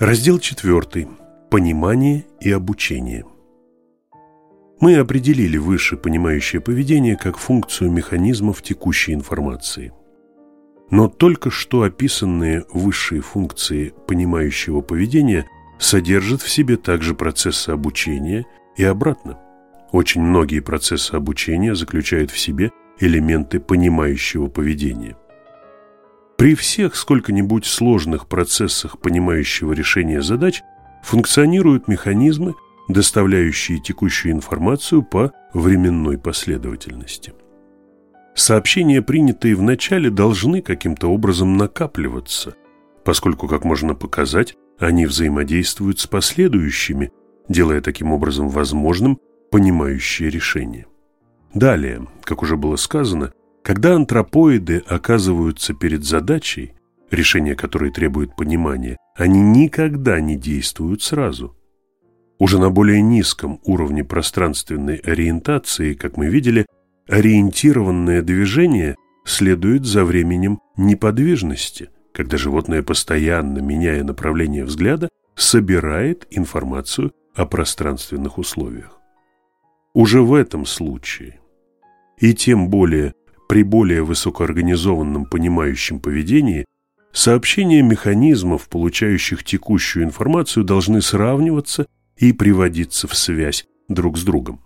Раздел 4. Понимание и обучение. Мы определили выше понимающее поведение как функцию механизмов текущей информации. Но только что описанные высшие функции понимающего поведения содержат в себе также процессы обучения и обратно. Очень многие процессы обучения заключают в себе элементы понимающего поведения. При всех сколько-нибудь сложных процессах понимающего решения задач функционируют механизмы, доставляющие текущую информацию по временной последовательности. Сообщения, принятые в начале, должны каким-то образом накапливаться, поскольку, как можно показать, они взаимодействуют с последующими, делая таким образом возможным понимающее решение. Далее, как уже было сказано, когда антропоиды оказываются перед задачей, решение которой требует понимания, они никогда не действуют сразу. Уже на более низком уровне пространственной ориентации, как мы видели, ориентированное движение следует за временем неподвижности, когда животное, постоянно меняя направление взгляда, собирает информацию о пространственных условиях. Уже в этом случае, и тем более при более высокоорганизованном понимающем поведении сообщения механизмов, получающих текущую информацию, должны сравниваться и приводиться в связь друг с другом.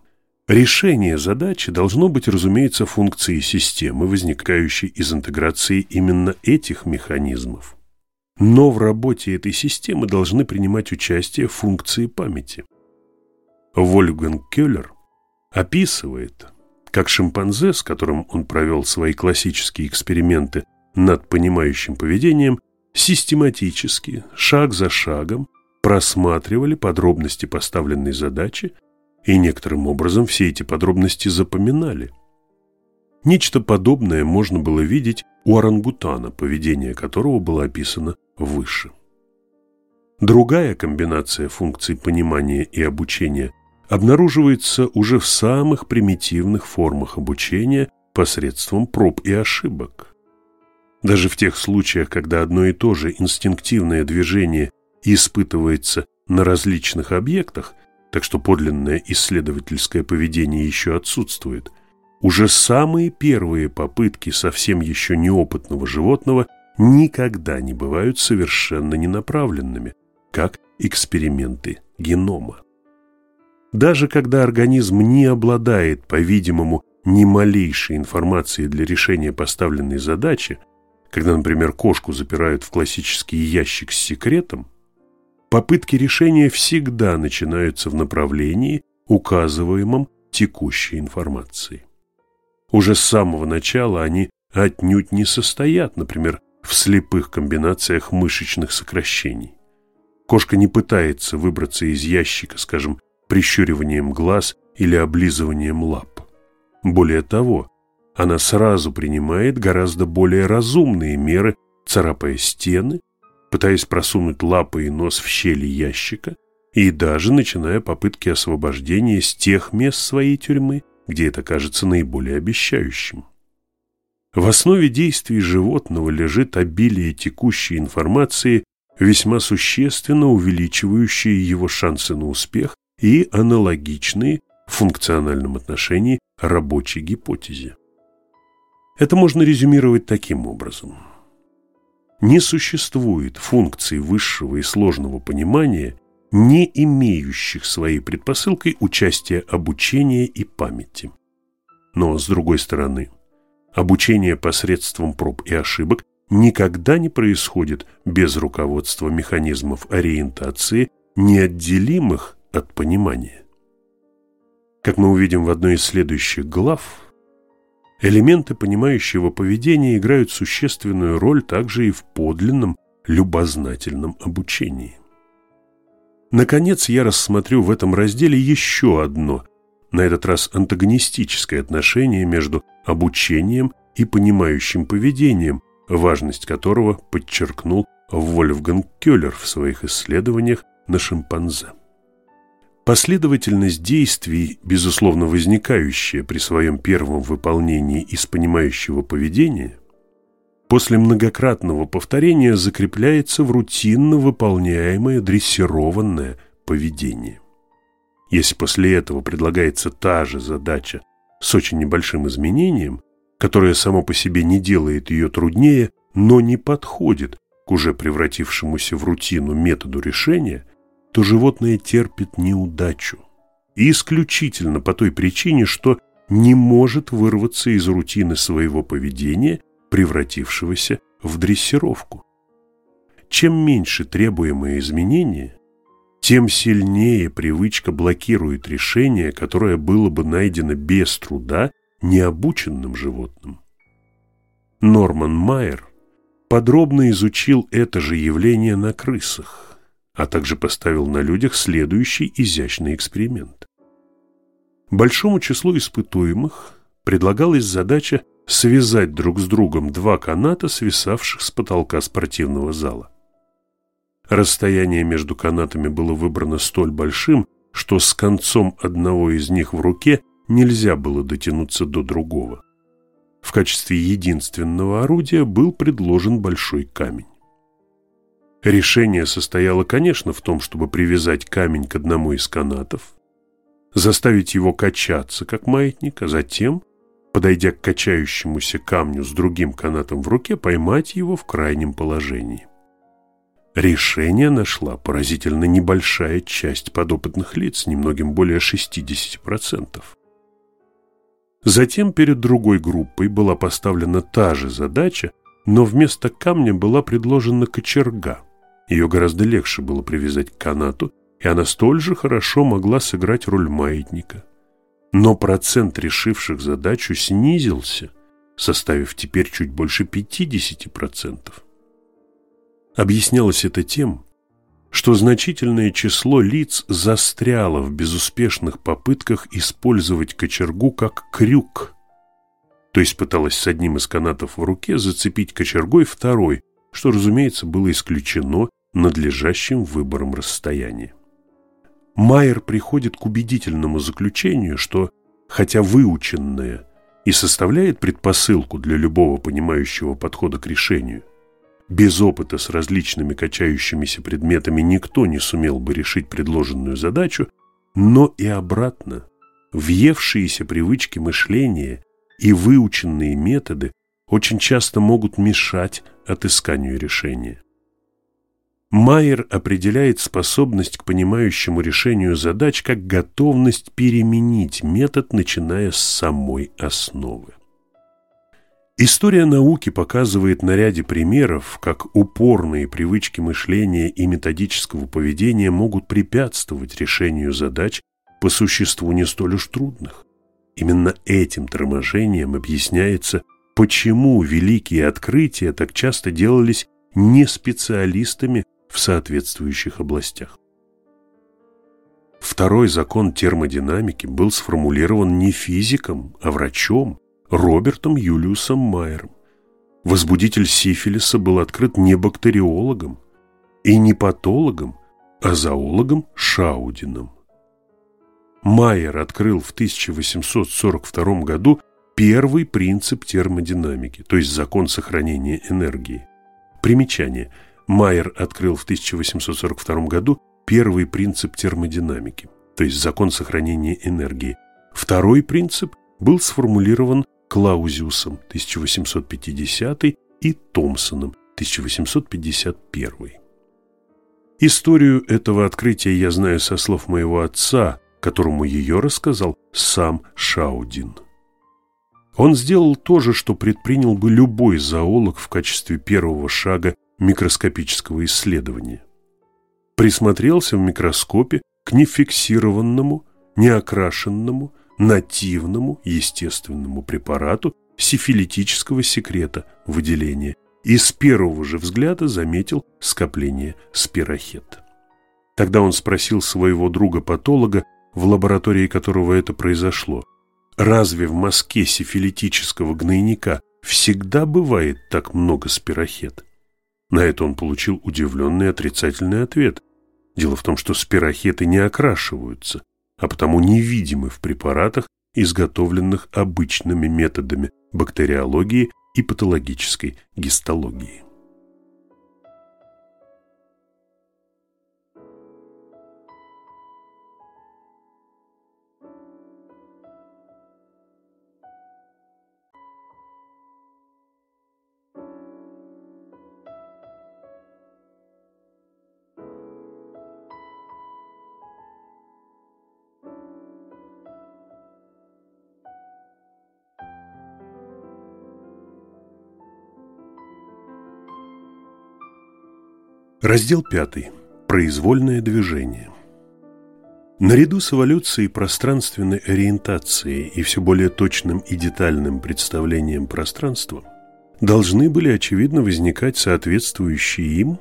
Решение задачи должно быть, разумеется, функцией системы, возникающей из интеграции именно этих механизмов. Но в работе этой системы должны принимать участие функции памяти. Вольфганг Келлер описывает, как шимпанзе, с которым он провел свои классические эксперименты над понимающим поведением, систематически, шаг за шагом, просматривали подробности поставленной задачи и некоторым образом все эти подробности запоминали. Нечто подобное можно было видеть у орангутана, поведение которого было описано выше. Другая комбинация функций понимания и обучения – обнаруживается уже в самых примитивных формах обучения посредством проб и ошибок. Даже в тех случаях, когда одно и то же инстинктивное движение испытывается на различных объектах, так что подлинное исследовательское поведение еще отсутствует, уже самые первые попытки совсем еще неопытного животного никогда не бывают совершенно ненаправленными, как эксперименты генома. Даже когда организм не обладает, по-видимому, ни малейшей информацией для решения поставленной задачи, когда, например, кошку запирают в классический ящик с секретом, попытки решения всегда начинаются в направлении, указываемом текущей информацией. Уже с самого начала они отнюдь не состоят, например, в слепых комбинациях мышечных сокращений. Кошка не пытается выбраться из ящика, скажем, прищуриванием глаз или облизыванием лап. Более того, она сразу принимает гораздо более разумные меры, царапая стены, пытаясь просунуть лапы и нос в щели ящика и даже начиная попытки освобождения с тех мест своей тюрьмы, где это кажется наиболее обещающим. В основе действий животного лежит обилие текущей информации, весьма существенно увеличивающие его шансы на успех и аналогичные в функциональном отношении рабочей гипотезе. Это можно резюмировать таким образом. Не существует функций высшего и сложного понимания, не имеющих своей предпосылкой участия обучения и памяти. Но, с другой стороны, обучение посредством проб и ошибок никогда не происходит без руководства механизмов ориентации, неотделимых от понимания. Как мы увидим в одной из следующих глав, элементы понимающего поведения играют существенную роль также и в подлинном любознательном обучении. Наконец, я рассмотрю в этом разделе еще одно, на этот раз антагонистическое отношение между обучением и понимающим поведением, важность которого подчеркнул Вольфганг Кёллер в своих исследованиях на шимпанзе. Последовательность действий, безусловно возникающая при своем первом выполнении из понимающего поведения, после многократного повторения закрепляется в рутинно выполняемое дрессированное поведение. Если после этого предлагается та же задача с очень небольшим изменением, которое само по себе не делает ее труднее, но не подходит к уже превратившемуся в рутину методу решения, то животное терпит неудачу. И исключительно по той причине, что не может вырваться из рутины своего поведения, превратившегося в дрессировку. Чем меньше требуемые изменения, тем сильнее привычка блокирует решение, которое было бы найдено без труда необученным животным. Норман Майер подробно изучил это же явление на крысах, а также поставил на людях следующий изящный эксперимент. Большому числу испытуемых предлагалась задача связать друг с другом два каната, свисавших с потолка спортивного зала. Расстояние между канатами было выбрано столь большим, что с концом одного из них в руке нельзя было дотянуться до другого. В качестве единственного орудия был предложен большой камень. Решение состояло, конечно, в том, чтобы привязать камень к одному из канатов, заставить его качаться, как маятник, а затем, подойдя к качающемуся камню с другим канатом в руке, поймать его в крайнем положении. Решение нашла поразительно небольшая часть подопытных лиц, немногим более 60%. Затем перед другой группой была поставлена та же задача, но вместо камня была предложена кочерга. Ее гораздо легче было привязать к канату, и она столь же хорошо могла сыграть роль маятника. Но процент решивших задачу снизился, составив теперь чуть больше 50%. Объяснялось это тем, что значительное число лиц застряло в безуспешных попытках использовать кочергу как крюк, то есть пыталась с одним из канатов в руке зацепить кочергой второй, что, разумеется, было исключено надлежащим выбором расстояния. Майер приходит к убедительному заключению, что, хотя выученное и составляет предпосылку для любого понимающего подхода к решению – без опыта с различными качающимися предметами никто не сумел бы решить предложенную задачу, но и обратно. Въевшиеся привычки мышления и выученные методы очень часто могут мешать отысканию решения. Майер определяет способность к понимающему решению задач как готовность переменить метод, начиная с самой основы. История науки показывает на ряде примеров, как упорные привычки мышления и методического поведения могут препятствовать решению задач по существу не столь уж трудных. Именно этим торможением объясняется, почему великие открытия так часто делались не специалистами в соответствующих областях. Второй закон термодинамики был сформулирован не физиком, а врачом, Робертом Юлиусом Майером. Возбудитель сифилиса был открыт не бактериологом и не патологом, а зоологом Шаудином. Майер открыл в 1842 году первый принцип термодинамики, то есть закон сохранения энергии. Примечание. Майер открыл в 1842 году первый принцип термодинамики, то есть закон сохранения энергии. Второй принцип был сформулирован Клаузиусом 1850 и Томпсоном 1851. Историю этого открытия я знаю со слов моего отца, которому ее рассказал сам Шаудин. Он сделал то же, что предпринял бы любой зоолог в качестве первого шага микроскопического исследования. Присмотрелся в микроскопе к нефиксированному, неокрашенному, нативному естественному препарату сифилитического секрета выделения и с первого же взгляда заметил скопление спирохета. Тогда он спросил своего друга-патолога, в лаборатории которого это произошло, разве в мазке сифилитического гнойника всегда бывает так много спирохет? На это он получил удивленный отрицательный ответ. Дело в том, что спирохеты не окрашиваются, а потому невидимы в препаратах, изготовленных обычными методами бактериологии и патологической гистологии. Раздел 5. Произвольное движение. Наряду с эволюцией пространственной ориентации и все более точным и детальным представлением пространства должны были, очевидно, возникать соответствующие им,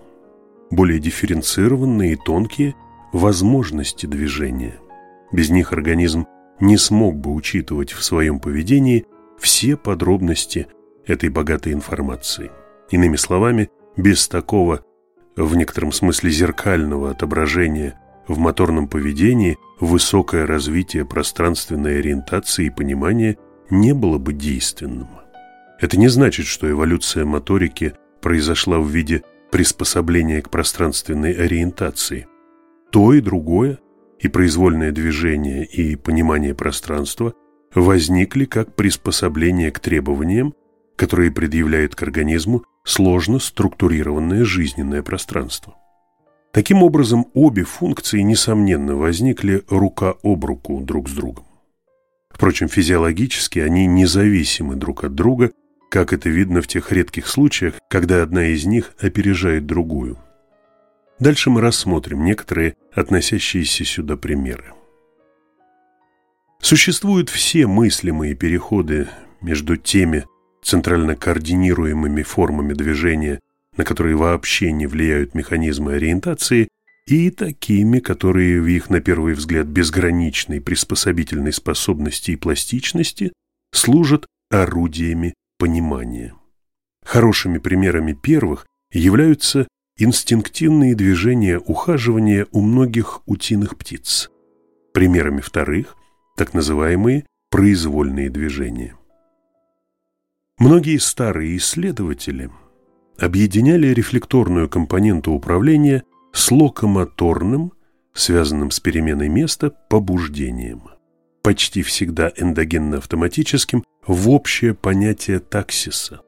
более дифференцированные и тонкие возможности движения. Без них организм не смог бы учитывать в своем поведении все подробности этой богатой информации. Иными словами, без такого в некотором смысле зеркального отображения в моторном поведении высокое развитие пространственной ориентации и понимания не было бы действенным. Это не значит, что эволюция моторики произошла в виде приспособления к пространственной ориентации. То и другое, и произвольное движение, и понимание пространства возникли как приспособление к требованиям, которые предъявляет к организму сложно структурированное жизненное пространство. Таким образом, обе функции, несомненно, возникли рука об руку друг с другом. Впрочем, физиологически они независимы друг от друга, как это видно в тех редких случаях, когда одна из них опережает другую. Дальше мы рассмотрим некоторые относящиеся сюда примеры. Существуют все мыслимые переходы между теми центрально координируемыми формами движения, на которые вообще не влияют механизмы ориентации, и такими, которые в их, на первый взгляд, безграничной приспособительной способности и пластичности служат орудиями понимания. Хорошими примерами первых являются инстинктивные движения ухаживания у многих утиных птиц. Примерами вторых – так называемые произвольные движения. Многие старые исследователи объединяли рефлекторную компоненту управления с локомоторным, связанным с переменой места, побуждением. Почти всегда эндогенно-автоматическим в общее понятие таксиса.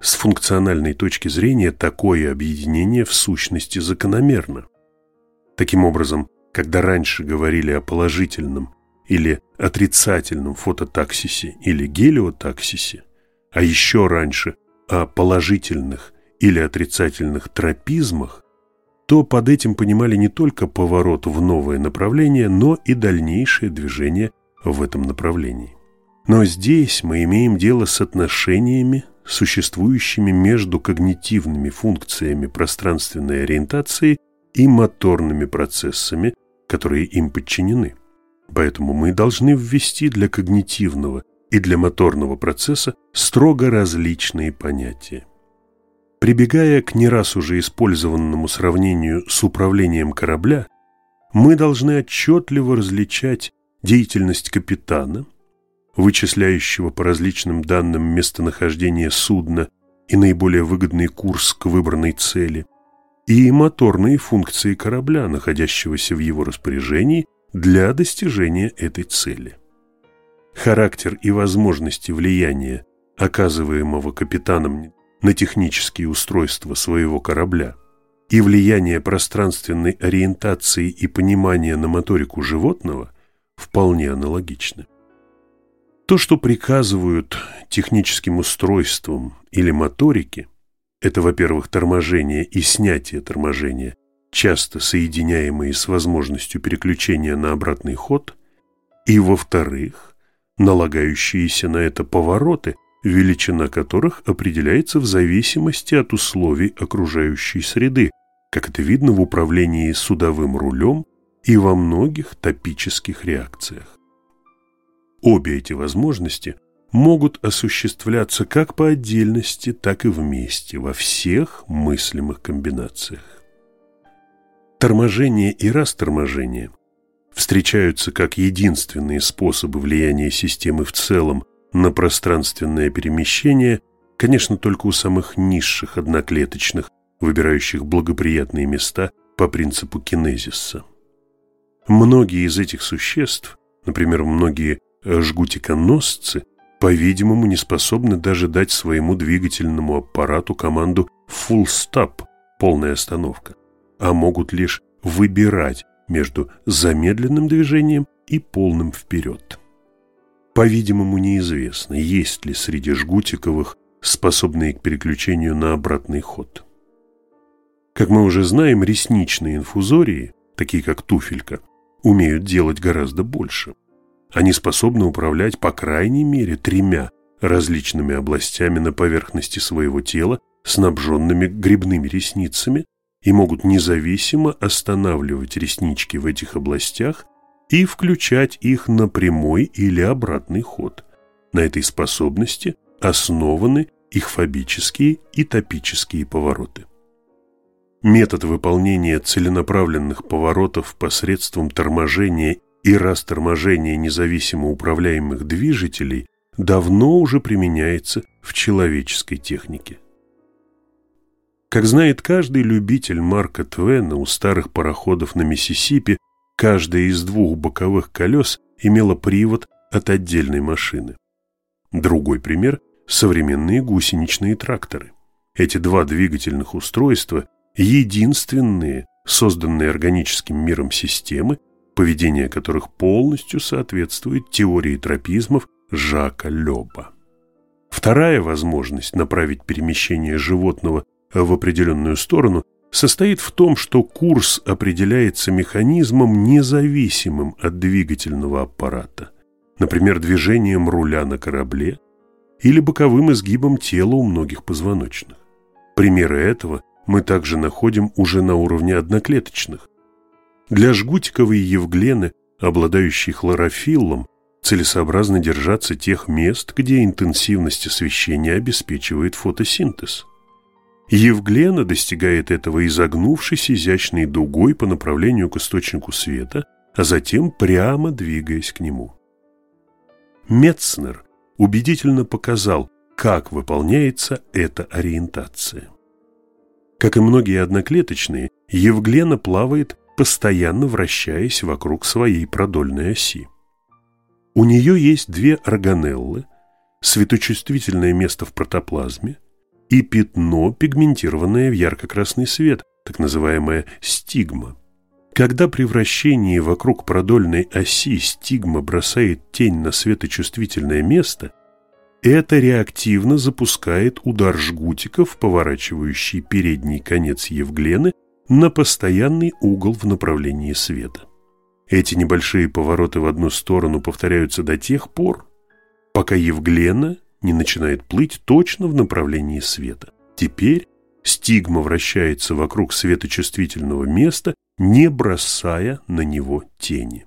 С функциональной точки зрения такое объединение в сущности закономерно. Таким образом, когда раньше говорили о положительном или отрицательном фототаксисе или гелиотаксисе, а еще раньше о положительных или отрицательных тропизмах, то под этим понимали не только поворот в новое направление, но и дальнейшее движение в этом направлении. Но здесь мы имеем дело с отношениями, существующими между когнитивными функциями пространственной ориентации и моторными процессами, которые им подчинены. Поэтому мы должны ввести для когнитивного и для моторного процесса строго различные понятия. Прибегая к не раз уже использованному сравнению с управлением корабля, мы должны отчетливо различать деятельность капитана, вычисляющего по различным данным местонахождение судна и наиболее выгодный курс к выбранной цели, и моторные функции корабля, находящегося в его распоряжении для достижения этой цели характер и возможности влияния, оказываемого капитаном на технические устройства своего корабля, и влияние пространственной ориентации и понимания на моторику животного вполне аналогичны. То, что приказывают техническим устройствам или моторике, это, во-первых, торможение и снятие торможения, часто соединяемые с возможностью переключения на обратный ход, и, во-вторых, налагающиеся на это повороты, величина которых определяется в зависимости от условий окружающей среды, как это видно в управлении судовым рулем и во многих топических реакциях. Обе эти возможности могут осуществляться как по отдельности, так и вместе, во всех мыслимых комбинациях. Торможение и расторможение встречаются как единственные способы влияния системы в целом на пространственное перемещение, конечно, только у самых низших одноклеточных, выбирающих благоприятные места по принципу кинезиса. Многие из этих существ, например, многие жгутиконосцы, по-видимому, не способны даже дать своему двигательному аппарату команду «full stop» – полная остановка, а могут лишь выбирать между замедленным движением и полным вперед. По-видимому, неизвестно, есть ли среди жгутиковых способные к переключению на обратный ход. Как мы уже знаем, ресничные инфузории, такие как туфелька, умеют делать гораздо больше. Они способны управлять по крайней мере тремя различными областями на поверхности своего тела, снабженными грибными ресницами, и могут независимо останавливать реснички в этих областях и включать их на прямой или обратный ход. На этой способности основаны их фобические и топические повороты. Метод выполнения целенаправленных поворотов посредством торможения и расторможения независимо управляемых движителей давно уже применяется в человеческой технике. Как знает каждый любитель Марка Твена, у старых пароходов на Миссисипи каждая из двух боковых колес имела привод от отдельной машины. Другой пример – современные гусеничные тракторы. Эти два двигательных устройства – единственные, созданные органическим миром системы, поведение которых полностью соответствует теории тропизмов Жака Лёба. Вторая возможность направить перемещение животного в определенную сторону состоит в том, что курс определяется механизмом, независимым от двигательного аппарата, например, движением руля на корабле или боковым изгибом тела у многих позвоночных. Примеры этого мы также находим уже на уровне одноклеточных. Для жгутиковой евглены, обладающей хлорофиллом, целесообразно держаться тех мест, где интенсивность освещения обеспечивает фотосинтез. Евглена достигает этого изогнувшись изящной дугой по направлению к источнику света, а затем прямо двигаясь к нему. Метцнер убедительно показал, как выполняется эта ориентация. Как и многие одноклеточные, Евглена плавает, постоянно вращаясь вокруг своей продольной оси. У нее есть две органеллы, светочувствительное место в протоплазме, и пятно, пигментированное в ярко-красный свет, так называемая стигма. Когда при вращении вокруг продольной оси стигма бросает тень на светочувствительное место, это реактивно запускает удар жгутиков, поворачивающий передний конец Евглены, на постоянный угол в направлении света. Эти небольшие повороты в одну сторону повторяются до тех пор, пока Евглена не начинает плыть точно в направлении света. Теперь стигма вращается вокруг светочувствительного места, не бросая на него тени.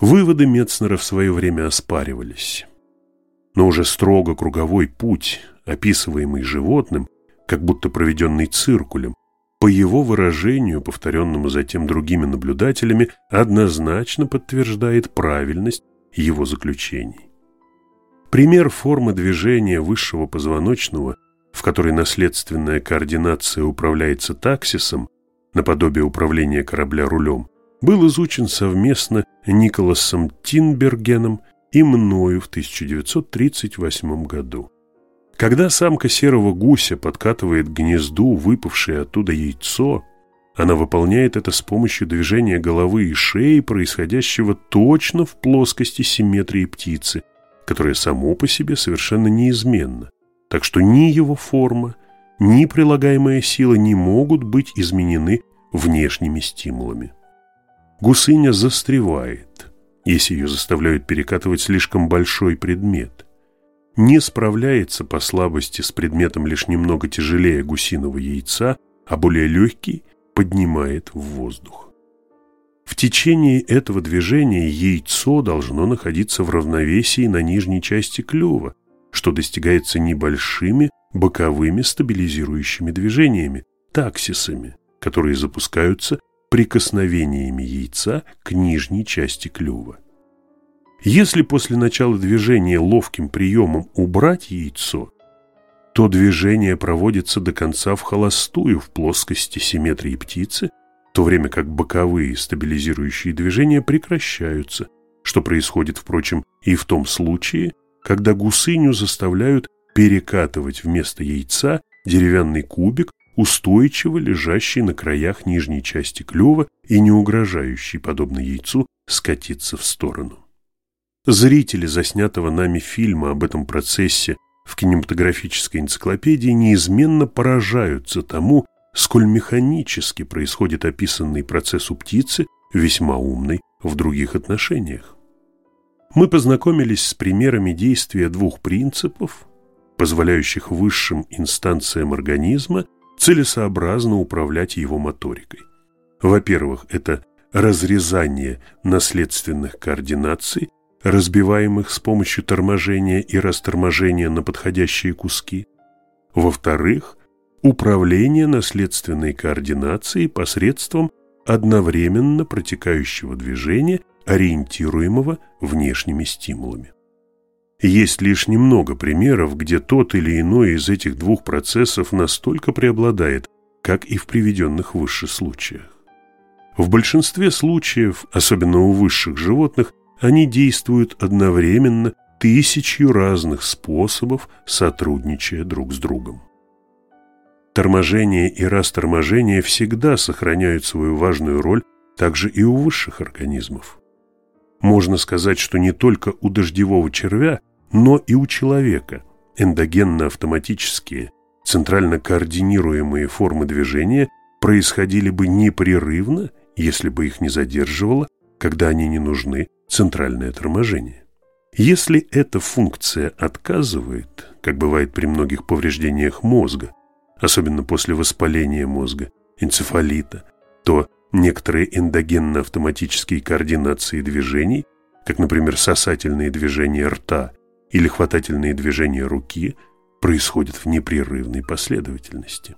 Выводы Мецнера в свое время оспаривались. Но уже строго круговой путь, описываемый животным, как будто проведенный циркулем, по его выражению, повторенному затем другими наблюдателями, однозначно подтверждает правильность его заключений. Пример формы движения высшего позвоночного, в которой наследственная координация управляется таксисом, наподобие управления корабля рулем, был изучен совместно Николасом Тинбергеном и мною в 1938 году. Когда самка серого гуся подкатывает к гнезду выпавшее оттуда яйцо, она выполняет это с помощью движения головы и шеи, происходящего точно в плоскости симметрии птицы, которое само по себе совершенно неизменно, так что ни его форма, ни прилагаемая сила не могут быть изменены внешними стимулами. Гусыня застревает, если ее заставляют перекатывать слишком большой предмет. Не справляется по слабости с предметом лишь немного тяжелее гусиного яйца, а более легкий поднимает в воздух. В течение этого движения яйцо должно находиться в равновесии на нижней части клюва, что достигается небольшими боковыми стабилизирующими движениями, таксисами, которые запускаются прикосновениями яйца к нижней части клюва. Если после начала движения ловким приемом убрать яйцо, то движение проводится до конца в холостую в плоскости симметрии птицы, то время как боковые стабилизирующие движения прекращаются, что происходит, впрочем, и в том случае, когда гусыню заставляют перекатывать вместо яйца деревянный кубик, устойчиво лежащий на краях нижней части клюва и не угрожающий, подобно яйцу, скатиться в сторону. Зрители заснятого нами фильма об этом процессе в кинематографической энциклопедии неизменно поражаются тому, сколь механически происходит описанный процесс у птицы, весьма умный в других отношениях. Мы познакомились с примерами действия двух принципов, позволяющих высшим инстанциям организма целесообразно управлять его моторикой. Во-первых, это разрезание наследственных координаций, разбиваемых с помощью торможения и расторможения на подходящие куски. Во-вторых, управление наследственной координацией посредством одновременно протекающего движения, ориентируемого внешними стимулами. Есть лишь немного примеров, где тот или иной из этих двух процессов настолько преобладает, как и в приведенных выше случаях. В большинстве случаев, особенно у высших животных, они действуют одновременно тысячью разных способов, сотрудничая друг с другом. Торможение и расторможение всегда сохраняют свою важную роль также и у высших организмов. Можно сказать, что не только у дождевого червя, но и у человека эндогенно-автоматические, центрально координируемые формы движения происходили бы непрерывно, если бы их не задерживало, когда они не нужны, центральное торможение. Если эта функция отказывает, как бывает при многих повреждениях мозга, особенно после воспаления мозга, энцефалита, то некоторые эндогенно-автоматические координации движений, как, например, сосательные движения рта или хватательные движения руки, происходят в непрерывной последовательности.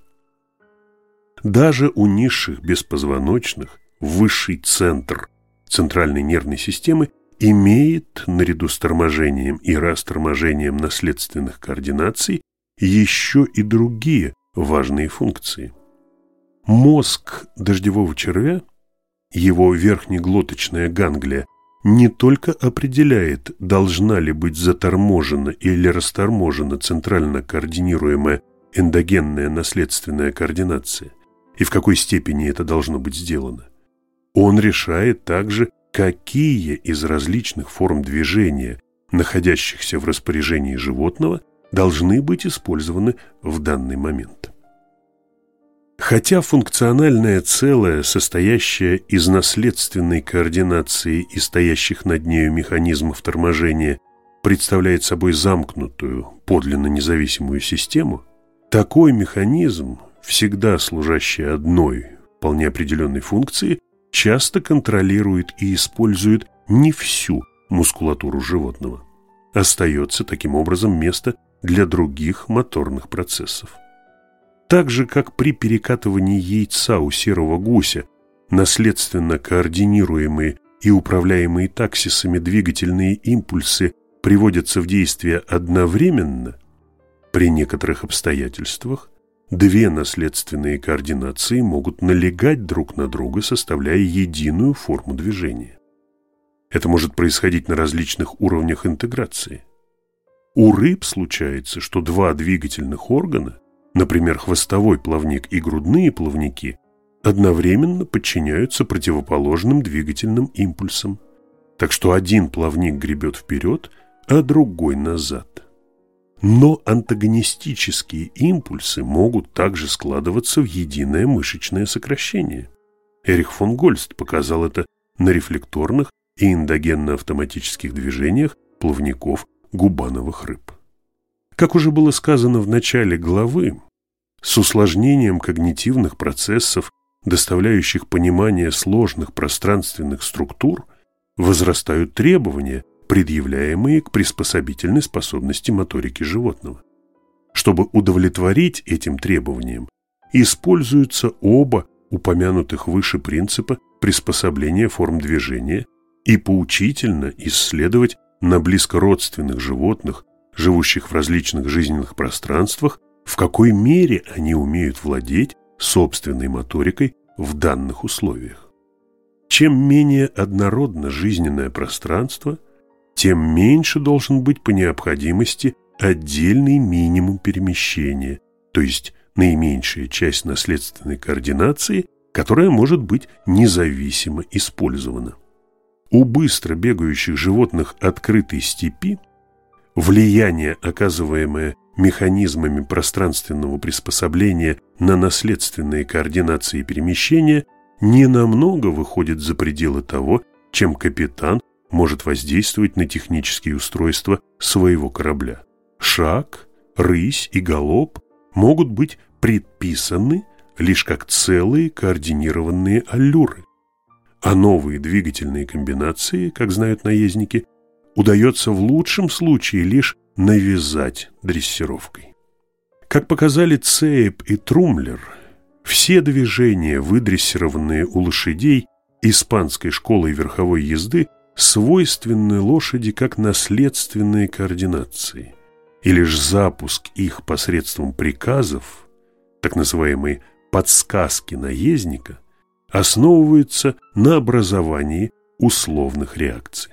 Даже у низших беспозвоночных высший центр центральной нервной системы имеет, наряду с торможением и расторможением наследственных координаций, еще и другие важные функции. Мозг дождевого червя, его верхнеглоточная ганглия, не только определяет, должна ли быть заторможена или расторможена центрально координируемая эндогенная наследственная координация, и в какой степени это должно быть сделано. Он решает также, какие из различных форм движения, находящихся в распоряжении животного, должны быть использованы в данный момент. Хотя функциональное целое, состоящее из наследственной координации и стоящих над нею механизмов торможения, представляет собой замкнутую, подлинно независимую систему, такой механизм, всегда служащий одной, вполне определенной функции, часто контролирует и использует не всю мускулатуру животного. Остается таким образом место для других моторных процессов. Так же, как при перекатывании яйца у серого гуся наследственно координируемые и управляемые таксисами двигательные импульсы приводятся в действие одновременно, при некоторых обстоятельствах Две наследственные координации могут налегать друг на друга, составляя единую форму движения. Это может происходить на различных уровнях интеграции. У рыб случается, что два двигательных органа, например, хвостовой плавник и грудные плавники, одновременно подчиняются противоположным двигательным импульсам. Так что один плавник гребет вперед, а другой назад. Но антагонистические импульсы могут также складываться в единое мышечное сокращение. Эрих фон Гольст показал это на рефлекторных и эндогенно-автоматических движениях плавников губановых рыб. Как уже было сказано в начале главы, с усложнением когнитивных процессов, доставляющих понимание сложных пространственных структур, возрастают требования предъявляемые к приспособительной способности моторики животного. Чтобы удовлетворить этим требованиям, используются оба упомянутых выше принципа приспособления форм движения и поучительно исследовать на близкородственных животных, живущих в различных жизненных пространствах, в какой мере они умеют владеть собственной моторикой в данных условиях. Чем менее однородно жизненное пространство, тем меньше должен быть по необходимости отдельный минимум перемещения, то есть наименьшая часть наследственной координации, которая может быть независимо использована. У быстро бегающих животных открытой степи влияние, оказываемое механизмами пространственного приспособления на наследственные координации перемещения, не намного выходит за пределы того, чем капитан может воздействовать на технические устройства своего корабля. Шаг, рысь и галоп могут быть предписаны лишь как целые координированные аллюры. А новые двигательные комбинации, как знают наездники, удается в лучшем случае лишь навязать дрессировкой. Как показали Цейп и Трумлер, все движения, выдрессированные у лошадей испанской школой верховой езды, свойственны лошади как наследственные координации, и лишь запуск их посредством приказов, так называемые подсказки наездника, основывается на образовании условных реакций.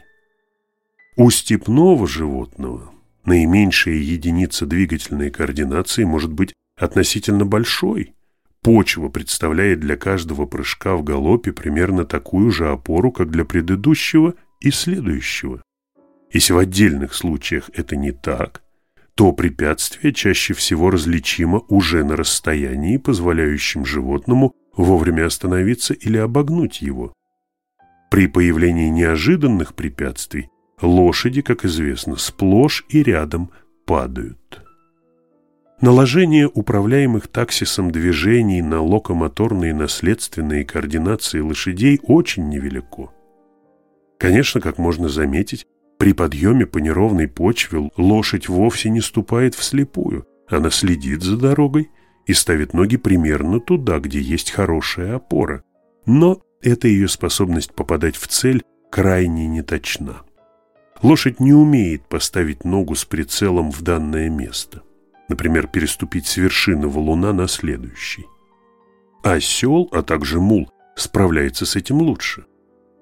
У степного животного наименьшая единица двигательной координации может быть относительно большой. Почва представляет для каждого прыжка в галопе примерно такую же опору, как для предыдущего и следующего. Если в отдельных случаях это не так, то препятствие чаще всего различимо уже на расстоянии, позволяющем животному вовремя остановиться или обогнуть его. При появлении неожиданных препятствий Лошади, как известно, сплошь и рядом падают. Наложение управляемых таксисом движений на локомоторные наследственные координации лошадей очень невелико. Конечно, как можно заметить, при подъеме по неровной почве лошадь вовсе не ступает вслепую, она следит за дорогой и ставит ноги примерно туда, где есть хорошая опора. Но эта ее способность попадать в цель крайне неточна. Лошадь не умеет поставить ногу с прицелом в данное место, например, переступить с вершины валуна на следующий. Осел, а также мул, справляется с этим лучше.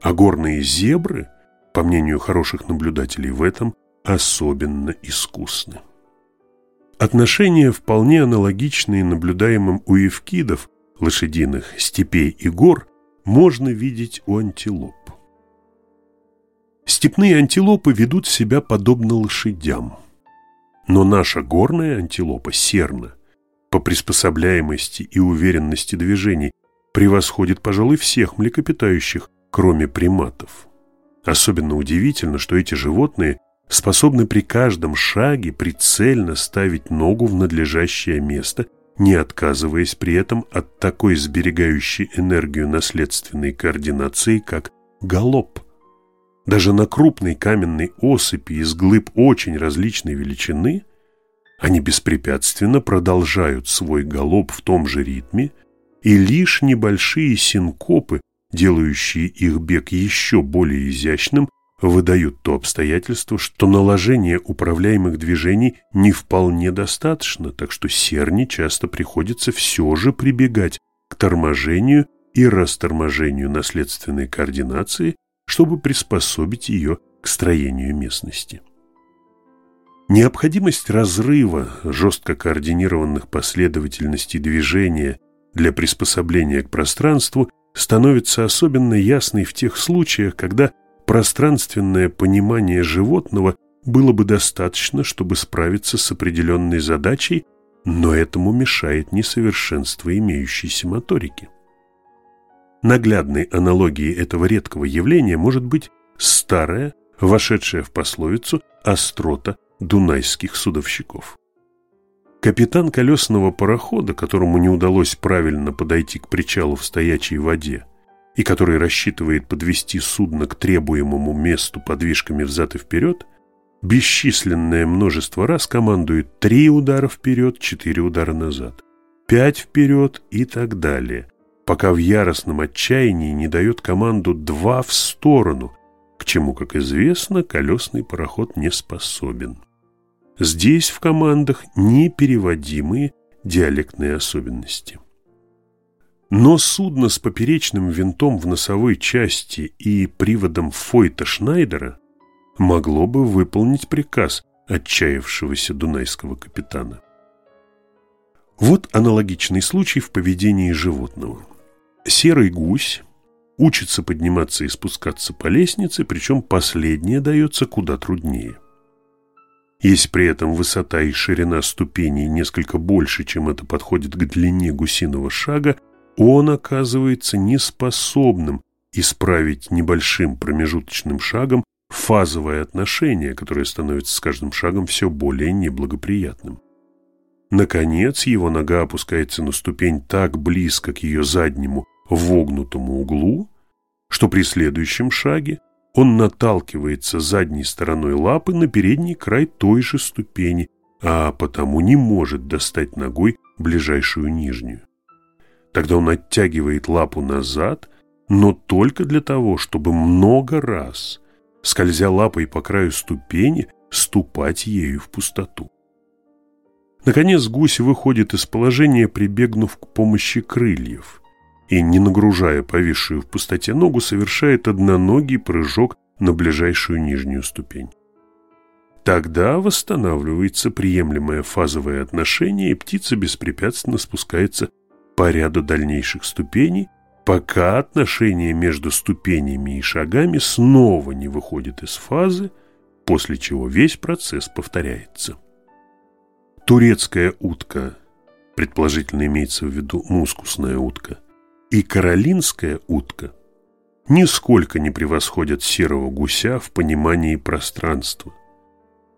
А горные зебры, по мнению хороших наблюдателей в этом, особенно искусны. Отношения вполне аналогичные наблюдаемым у евкидов, лошадиных, степей и гор, можно видеть у антилоп. Степные антилопы ведут себя подобно лошадям. Но наша горная антилопа, серна, по приспособляемости и уверенности движений, превосходит, пожалуй, всех млекопитающих, кроме приматов. Особенно удивительно, что эти животные способны при каждом шаге прицельно ставить ногу в надлежащее место, не отказываясь при этом от такой сберегающей энергию наследственной координации, как галоп. Даже на крупной каменной осыпи из глыб очень различной величины они беспрепятственно продолжают свой галоп в том же ритме, и лишь небольшие синкопы, делающие их бег еще более изящным, выдают то обстоятельство, что наложение управляемых движений не вполне достаточно, так что серни часто приходится все же прибегать к торможению и расторможению наследственной координации чтобы приспособить ее к строению местности. Необходимость разрыва жестко координированных последовательностей движения для приспособления к пространству становится особенно ясной в тех случаях, когда пространственное понимание животного было бы достаточно, чтобы справиться с определенной задачей, но этому мешает несовершенство имеющейся моторики. Наглядной аналогией этого редкого явления может быть старая, вошедшая в пословицу острота дунайских судовщиков. Капитан колесного парохода, которому не удалось правильно подойти к причалу в стоячей воде и который рассчитывает подвести судно к требуемому месту подвижками взад и вперед, бесчисленное множество раз командует три удара вперед, четыре удара назад, пять вперед и так далее – пока в яростном отчаянии не дает команду «два в сторону», к чему, как известно, колесный пароход не способен. Здесь в командах непереводимые диалектные особенности. Но судно с поперечным винтом в носовой части и приводом Фойта Шнайдера могло бы выполнить приказ отчаявшегося дунайского капитана. Вот аналогичный случай в поведении животного. Серый гусь учится подниматься и спускаться по лестнице, причем последнее дается куда труднее. Если при этом высота и ширина ступеней несколько больше, чем это подходит к длине гусиного шага, он оказывается неспособным исправить небольшим промежуточным шагом фазовое отношение, которое становится с каждым шагом все более неблагоприятным. Наконец, его нога опускается на ступень так близко к ее заднему вогнутому углу, что при следующем шаге он наталкивается задней стороной лапы на передний край той же ступени, а потому не может достать ногой ближайшую нижнюю. Тогда он оттягивает лапу назад, но только для того, чтобы много раз, скользя лапой по краю ступени, ступать ею в пустоту. Наконец гусь выходит из положения, прибегнув к помощи крыльев, и, не нагружая повисшую в пустоте ногу, совершает одноногий прыжок на ближайшую нижнюю ступень. Тогда восстанавливается приемлемое фазовое отношение, и птица беспрепятственно спускается по ряду дальнейших ступеней, пока отношение между ступенями и шагами снова не выходит из фазы, после чего весь процесс повторяется. Турецкая утка, предположительно имеется в виду мускусная утка, и каролинская утка нисколько не превосходят серого гуся в понимании пространства.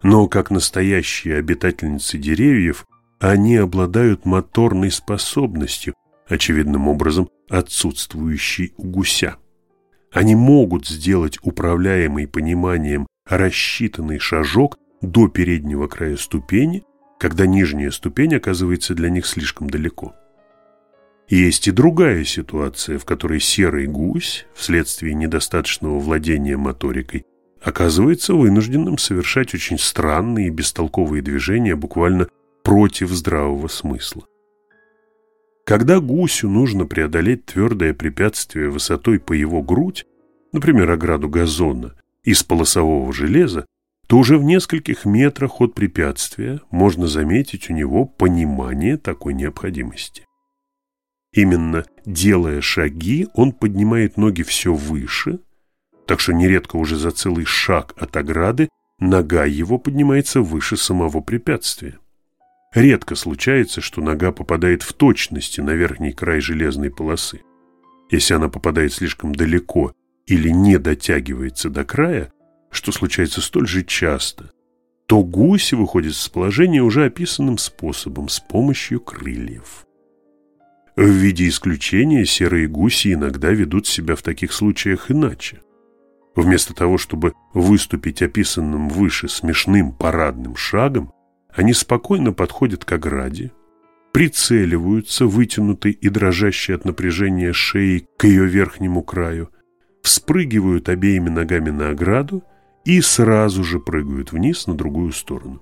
Но как настоящие обитательницы деревьев они обладают моторной способностью, очевидным образом отсутствующей у гуся. Они могут сделать управляемый пониманием рассчитанный шажок до переднего края ступени, когда нижняя ступень оказывается для них слишком далеко. Есть и другая ситуация, в которой серый гусь, вследствие недостаточного владения моторикой, оказывается вынужденным совершать очень странные и бестолковые движения буквально против здравого смысла. Когда гусю нужно преодолеть твердое препятствие высотой по его грудь, например, ограду газона, из полосового железа, то уже в нескольких метрах от препятствия можно заметить у него понимание такой необходимости. Именно делая шаги, он поднимает ноги все выше, так что нередко уже за целый шаг от ограды нога его поднимается выше самого препятствия. Редко случается, что нога попадает в точности на верхний край железной полосы. Если она попадает слишком далеко или не дотягивается до края, что случается столь же часто, то гусь выходит из положения уже описанным способом с помощью крыльев. В виде исключения серые гуси иногда ведут себя в таких случаях иначе. Вместо того, чтобы выступить описанным выше смешным парадным шагом, они спокойно подходят к ограде, прицеливаются вытянутой и дрожащей от напряжения шеей к ее верхнему краю, вспрыгивают обеими ногами на ограду и сразу же прыгают вниз на другую сторону.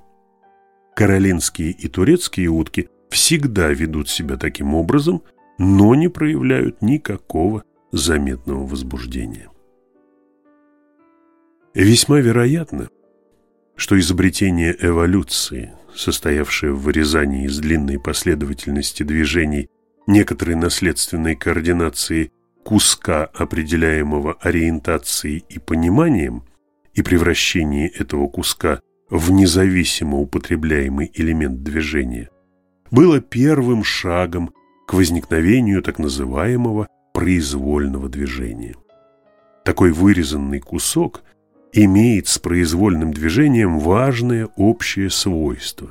Каролинские и турецкие утки всегда ведут себя таким образом, но не проявляют никакого заметного возбуждения. Весьма вероятно, что изобретение эволюции состоявшая в вырезании из длинной последовательности движений некоторой наследственной координации куска, определяемого ориентацией и пониманием, и превращении этого куска в независимо употребляемый элемент движения, было первым шагом к возникновению так называемого произвольного движения. Такой вырезанный кусок – имеет с произвольным движением важное общее свойство.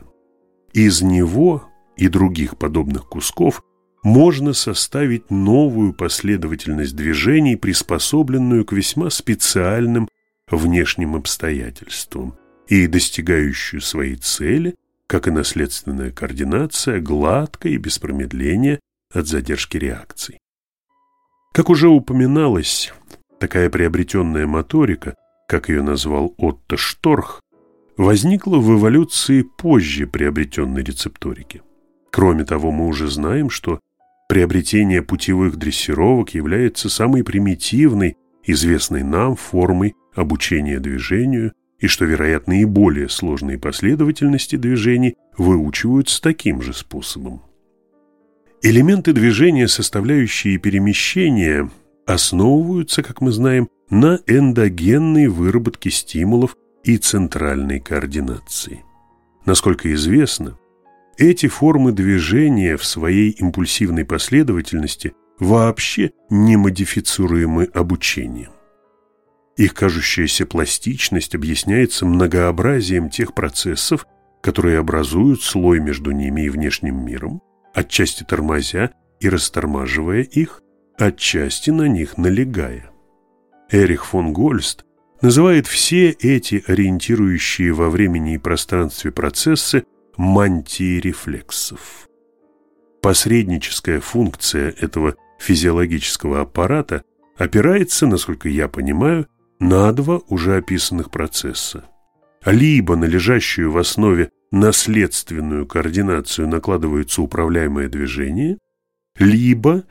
Из него и других подобных кусков можно составить новую последовательность движений, приспособленную к весьма специальным внешним обстоятельствам и достигающую своей цели, как и наследственная координация, гладко и без промедления от задержки реакций. Как уже упоминалось, такая приобретенная моторика, как ее назвал Отто Шторх, возникла в эволюции позже приобретенной рецепторики. Кроме того, мы уже знаем, что приобретение путевых дрессировок является самой примитивной, известной нам формой обучения движению, и что, вероятно, и более сложные последовательности движений выучиваются таким же способом. Элементы движения, составляющие перемещение, основываются, как мы знаем, на эндогенной выработке стимулов и центральной координации. Насколько известно, эти формы движения в своей импульсивной последовательности вообще не модифицируемы обучением. Их кажущаяся пластичность объясняется многообразием тех процессов, которые образуют слой между ними и внешним миром, отчасти тормозя и растормаживая их, отчасти на них налегая. Эрих фон Гольст называет все эти ориентирующие во времени и пространстве процессы мантией рефлексов. Посредническая функция этого физиологического аппарата опирается, насколько я понимаю, на два уже описанных процесса. Либо на лежащую в основе наследственную координацию накладывается управляемое движение, либо,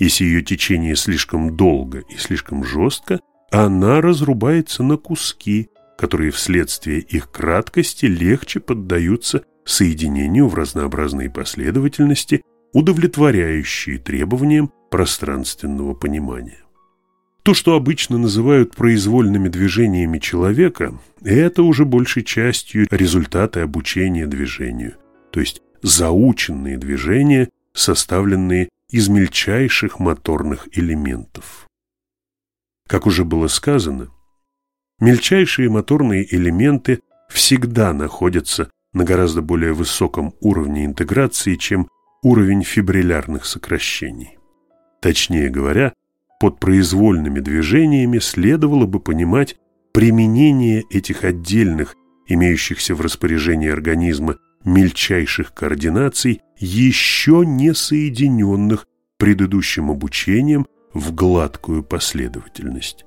если ее течение слишком долго и слишком жестко, она разрубается на куски, которые вследствие их краткости легче поддаются соединению в разнообразные последовательности, удовлетворяющие требованиям пространственного понимания. То, что обычно называют произвольными движениями человека, это уже большей частью результаты обучения движению, то есть заученные движения, составленные из мельчайших моторных элементов. Как уже было сказано, мельчайшие моторные элементы всегда находятся на гораздо более высоком уровне интеграции, чем уровень фибриллярных сокращений. Точнее говоря, под произвольными движениями следовало бы понимать применение этих отдельных, имеющихся в распоряжении организма, мельчайших координаций, еще не соединенных предыдущим обучением в гладкую последовательность.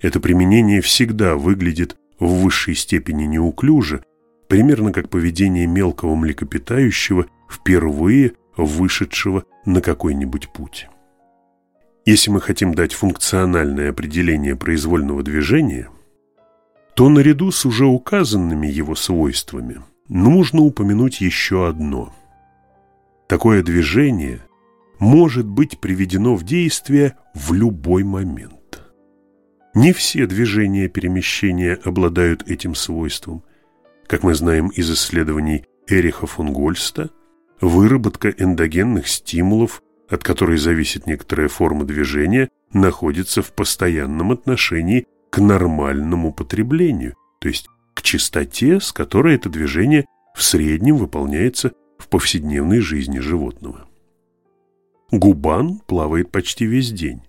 Это применение всегда выглядит в высшей степени неуклюже, примерно как поведение мелкого млекопитающего, впервые вышедшего на какой-нибудь путь. Если мы хотим дать функциональное определение произвольного движения, то наряду с уже указанными его свойствами нужно упомянуть еще одно. Такое движение может быть приведено в действие в любой момент. Не все движения перемещения обладают этим свойством. Как мы знаем из исследований Эриха фон Гольста, выработка эндогенных стимулов от которой зависит некоторая форма движения, находится в постоянном отношении к нормальному потреблению, то есть к частоте, с которой это движение в среднем выполняется в повседневной жизни животного. Губан плавает почти весь день,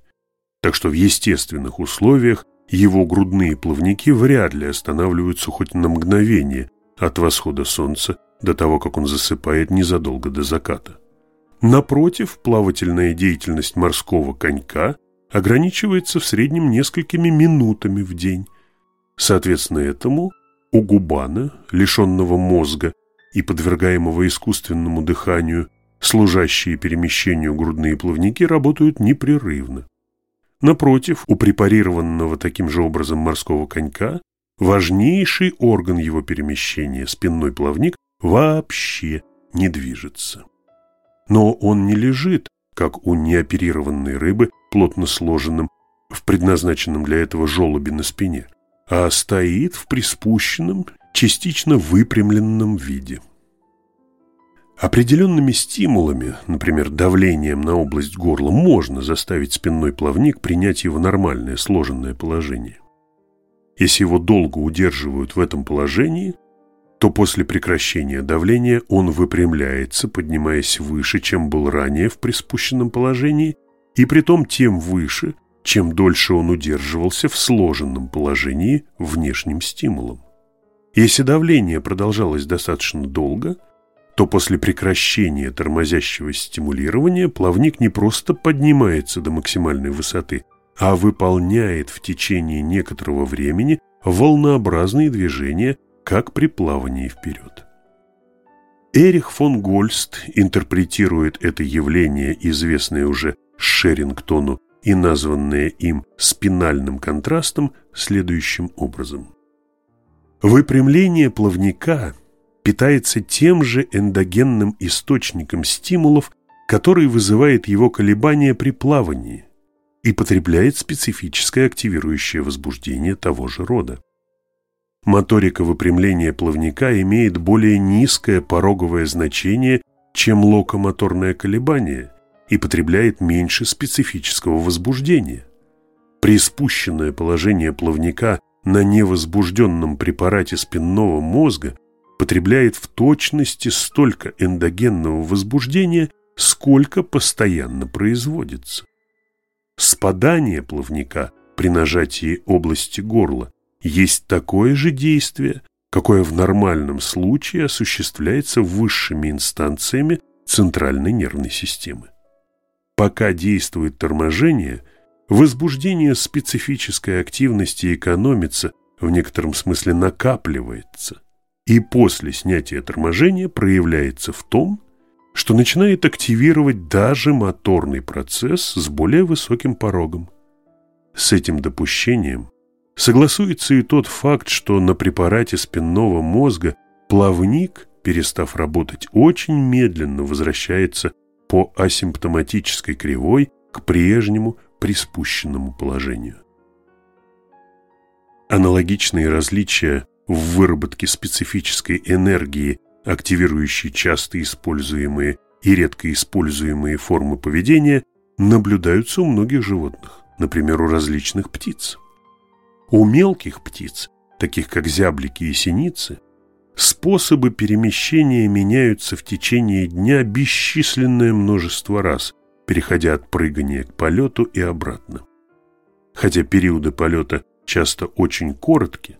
так что в естественных условиях его грудные плавники вряд ли останавливаются хоть на мгновение от восхода солнца до того, как он засыпает незадолго до заката. Напротив, плавательная деятельность морского конька ограничивается в среднем несколькими минутами в день. Соответственно этому у губана, лишенного мозга и подвергаемого искусственному дыханию, служащие перемещению грудные плавники работают непрерывно. Напротив, у препарированного таким же образом морского конька важнейший орган его перемещения, спинной плавник, вообще не движется. Но он не лежит, как у неоперированной рыбы, плотно сложенным в предназначенном для этого желобе на спине, а стоит в приспущенном, частично выпрямленном виде. Определенными стимулами, например, давлением на область горла, можно заставить спинной плавник принять его нормальное сложенное положение. Если его долго удерживают в этом положении – то после прекращения давления он выпрямляется, поднимаясь выше, чем был ранее в приспущенном положении, и притом тем выше, чем дольше он удерживался в сложенном положении внешним стимулом. Если давление продолжалось достаточно долго, то после прекращения тормозящего стимулирования плавник не просто поднимается до максимальной высоты, а выполняет в течение некоторого времени волнообразные движения, как при плавании вперед. Эрих фон Гольст интерпретирует это явление, известное уже Шерингтону и названное им спинальным контрастом, следующим образом. Выпрямление плавника питается тем же эндогенным источником стимулов, который вызывает его колебания при плавании и потребляет специфическое активирующее возбуждение того же рода. Моторика выпрямления плавника имеет более низкое пороговое значение, чем локомоторное колебание и потребляет меньше специфического возбуждения. Приспущенное положение плавника на невозбужденном препарате спинного мозга потребляет в точности столько эндогенного возбуждения, сколько постоянно производится. Спадание плавника при нажатии области горла есть такое же действие, какое в нормальном случае осуществляется высшими инстанциями центральной нервной системы. Пока действует торможение, возбуждение специфической активности экономится, в некотором смысле накапливается, и после снятия торможения проявляется в том, что начинает активировать даже моторный процесс с более высоким порогом. С этим допущением Согласуется и тот факт, что на препарате спинного мозга плавник, перестав работать, очень медленно возвращается по асимптоматической кривой к прежнему приспущенному положению. Аналогичные различия в выработке специфической энергии, активирующей часто используемые и редко используемые формы поведения, наблюдаются у многих животных, например, у различных птиц. У мелких птиц, таких как зяблики и синицы, способы перемещения меняются в течение дня бесчисленное множество раз, переходя от прыгания к полету и обратно. Хотя периоды полета часто очень короткие,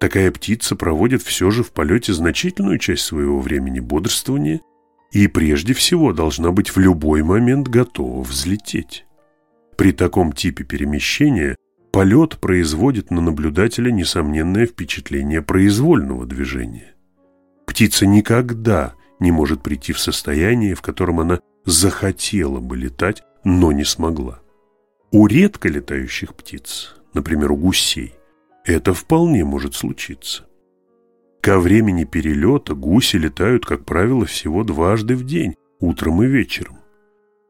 такая птица проводит все же в полете значительную часть своего времени бодрствования и прежде всего должна быть в любой момент готова взлететь. При таком типе перемещения Полет производит на наблюдателя несомненное впечатление произвольного движения. Птица никогда не может прийти в состояние, в котором она захотела бы летать, но не смогла. У редко летающих птиц, например, у гусей, это вполне может случиться. Ко времени перелета гуси летают, как правило, всего дважды в день, утром и вечером.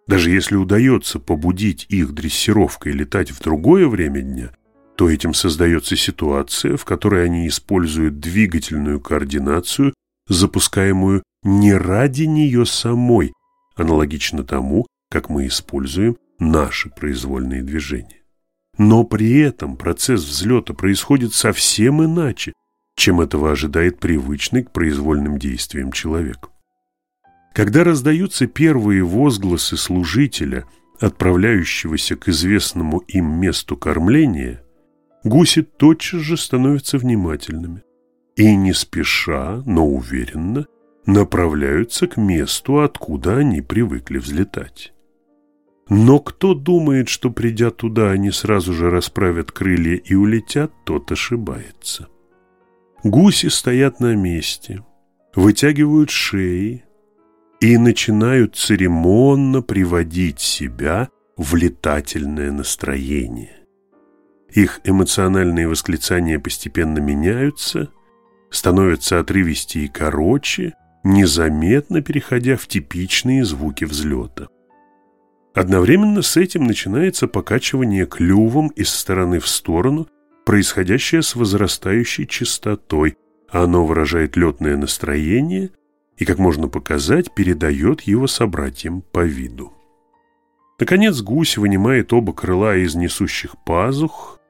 Даже если удается побудить их дрессировкой летать в другое время дня, то этим создается ситуация, в которой они используют двигательную координацию, запускаемую не ради нее самой, аналогично тому, как мы используем наши произвольные движения. Но при этом процесс взлета происходит совсем иначе, чем этого ожидает привычный к произвольным действиям человек. Когда раздаются первые возгласы служителя, отправляющегося к известному им месту кормления, гуси тотчас же становятся внимательными и не спеша, но уверенно направляются к месту, откуда они привыкли взлетать. Но кто думает, что придя туда, они сразу же расправят крылья и улетят, тот ошибается. Гуси стоят на месте, вытягивают шеи, и начинают церемонно приводить себя в летательное настроение. Их эмоциональные восклицания постепенно меняются, становятся отрывистее и короче, незаметно переходя в типичные звуки взлета. Одновременно с этим начинается покачивание клювом из стороны в сторону, происходящее с возрастающей частотой. Оно выражает летное настроение – и, как можно показать, передает его собратьям по виду. Наконец гусь вынимает оба крыла из несущих пазух,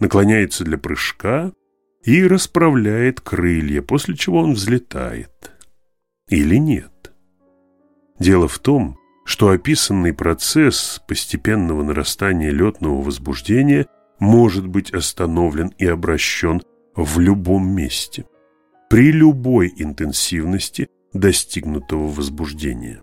наклоняется для прыжка и расправляет крылья, после чего он взлетает. Или нет? Дело в том, что описанный процесс постепенного нарастания летного возбуждения может быть остановлен и обращен в любом месте, при любой интенсивности достигнутого возбуждения.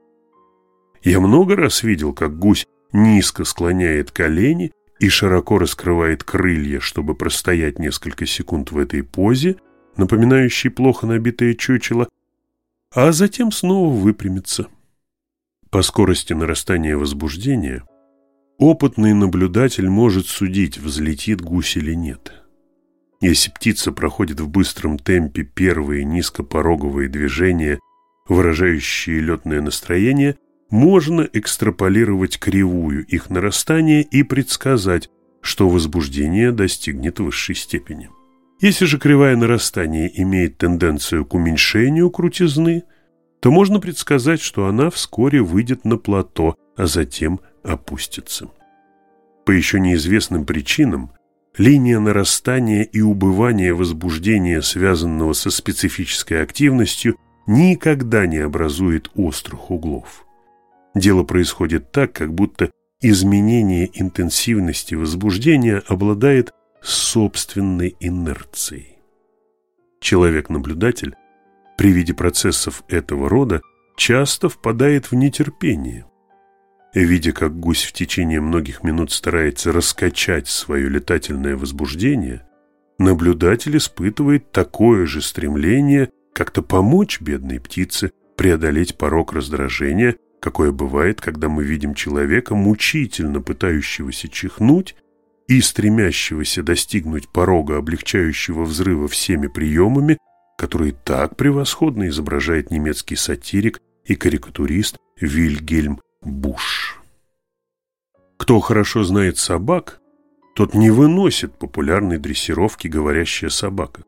Я много раз видел, как гусь низко склоняет колени и широко раскрывает крылья, чтобы простоять несколько секунд в этой позе, напоминающей плохо набитое чучело, а затем снова выпрямится. По скорости нарастания возбуждения опытный наблюдатель может судить, взлетит гусь или нет. Если птица проходит в быстром темпе первые низкопороговые движения, выражающие летное настроение – можно экстраполировать кривую их нарастания и предсказать, что возбуждение достигнет высшей степени. Если же кривая нарастания имеет тенденцию к уменьшению крутизны, то можно предсказать, что она вскоре выйдет на плато, а затем опустится. По еще неизвестным причинам линия нарастания и убывания возбуждения, связанного со специфической активностью, никогда не образует острых углов. Дело происходит так, как будто изменение интенсивности возбуждения обладает собственной инерцией. Человек-наблюдатель при виде процессов этого рода часто впадает в нетерпение. Видя, как гусь в течение многих минут старается раскачать свое летательное возбуждение, наблюдатель испытывает такое же стремление как-то помочь бедной птице преодолеть порог раздражения какое бывает, когда мы видим человека, мучительно пытающегося чихнуть и стремящегося достигнуть порога, облегчающего взрыва всеми приемами, которые так превосходно изображает немецкий сатирик и карикатурист Вильгельм Буш. Кто хорошо знает собак, тот не выносит популярной дрессировки «говорящая собака».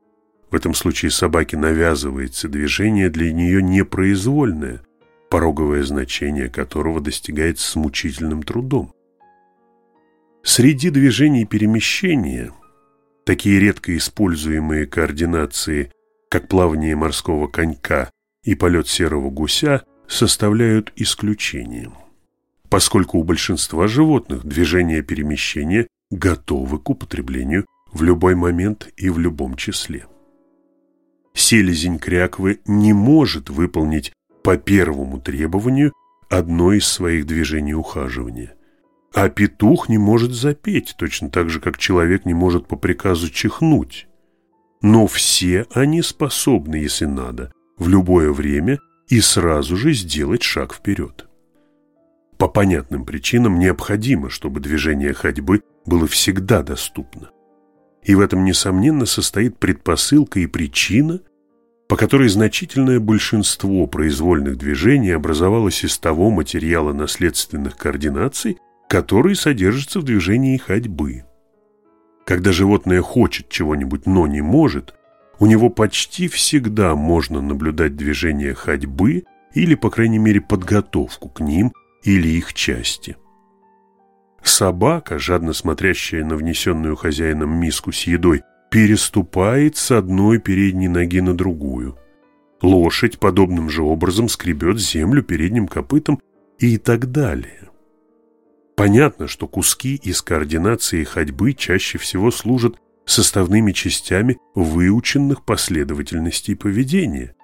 В этом случае собаке навязывается движение для нее непроизвольное – пороговое значение которого достигается с мучительным трудом. Среди движений перемещения такие редко используемые координации, как плавание морского конька и полет серого гуся, составляют исключение, поскольку у большинства животных движения перемещения готовы к употреблению в любой момент и в любом числе. Селезень кряквы не может выполнить по первому требованию одно из своих движений ухаживания. А петух не может запеть, точно так же, как человек не может по приказу чихнуть. Но все они способны, если надо, в любое время и сразу же сделать шаг вперед. По понятным причинам необходимо, чтобы движение ходьбы было всегда доступно. И в этом, несомненно, состоит предпосылка и причина – по которой значительное большинство произвольных движений образовалось из того материала наследственных координаций, который содержится в движении ходьбы. Когда животное хочет чего-нибудь, но не может, у него почти всегда можно наблюдать движение ходьбы или, по крайней мере, подготовку к ним или их части. Собака, жадно смотрящая на внесенную хозяином миску с едой, переступает с одной передней ноги на другую. Лошадь подобным же образом скребет землю передним копытом и так далее. Понятно, что куски из координации ходьбы чаще всего служат составными частями выученных последовательностей поведения.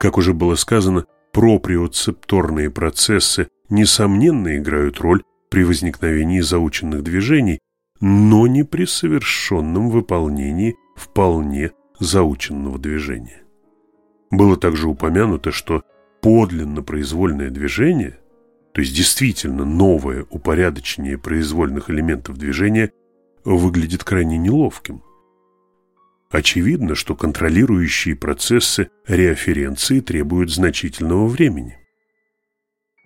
Как уже было сказано, проприоцепторные процессы несомненно играют роль при возникновении заученных движений, но не при совершенном выполнении вполне заученного движения. Было также упомянуто, что подлинно произвольное движение, то есть действительно новое упорядочение произвольных элементов движения, выглядит крайне неловким. Очевидно, что контролирующие процессы реоференции требуют значительного времени.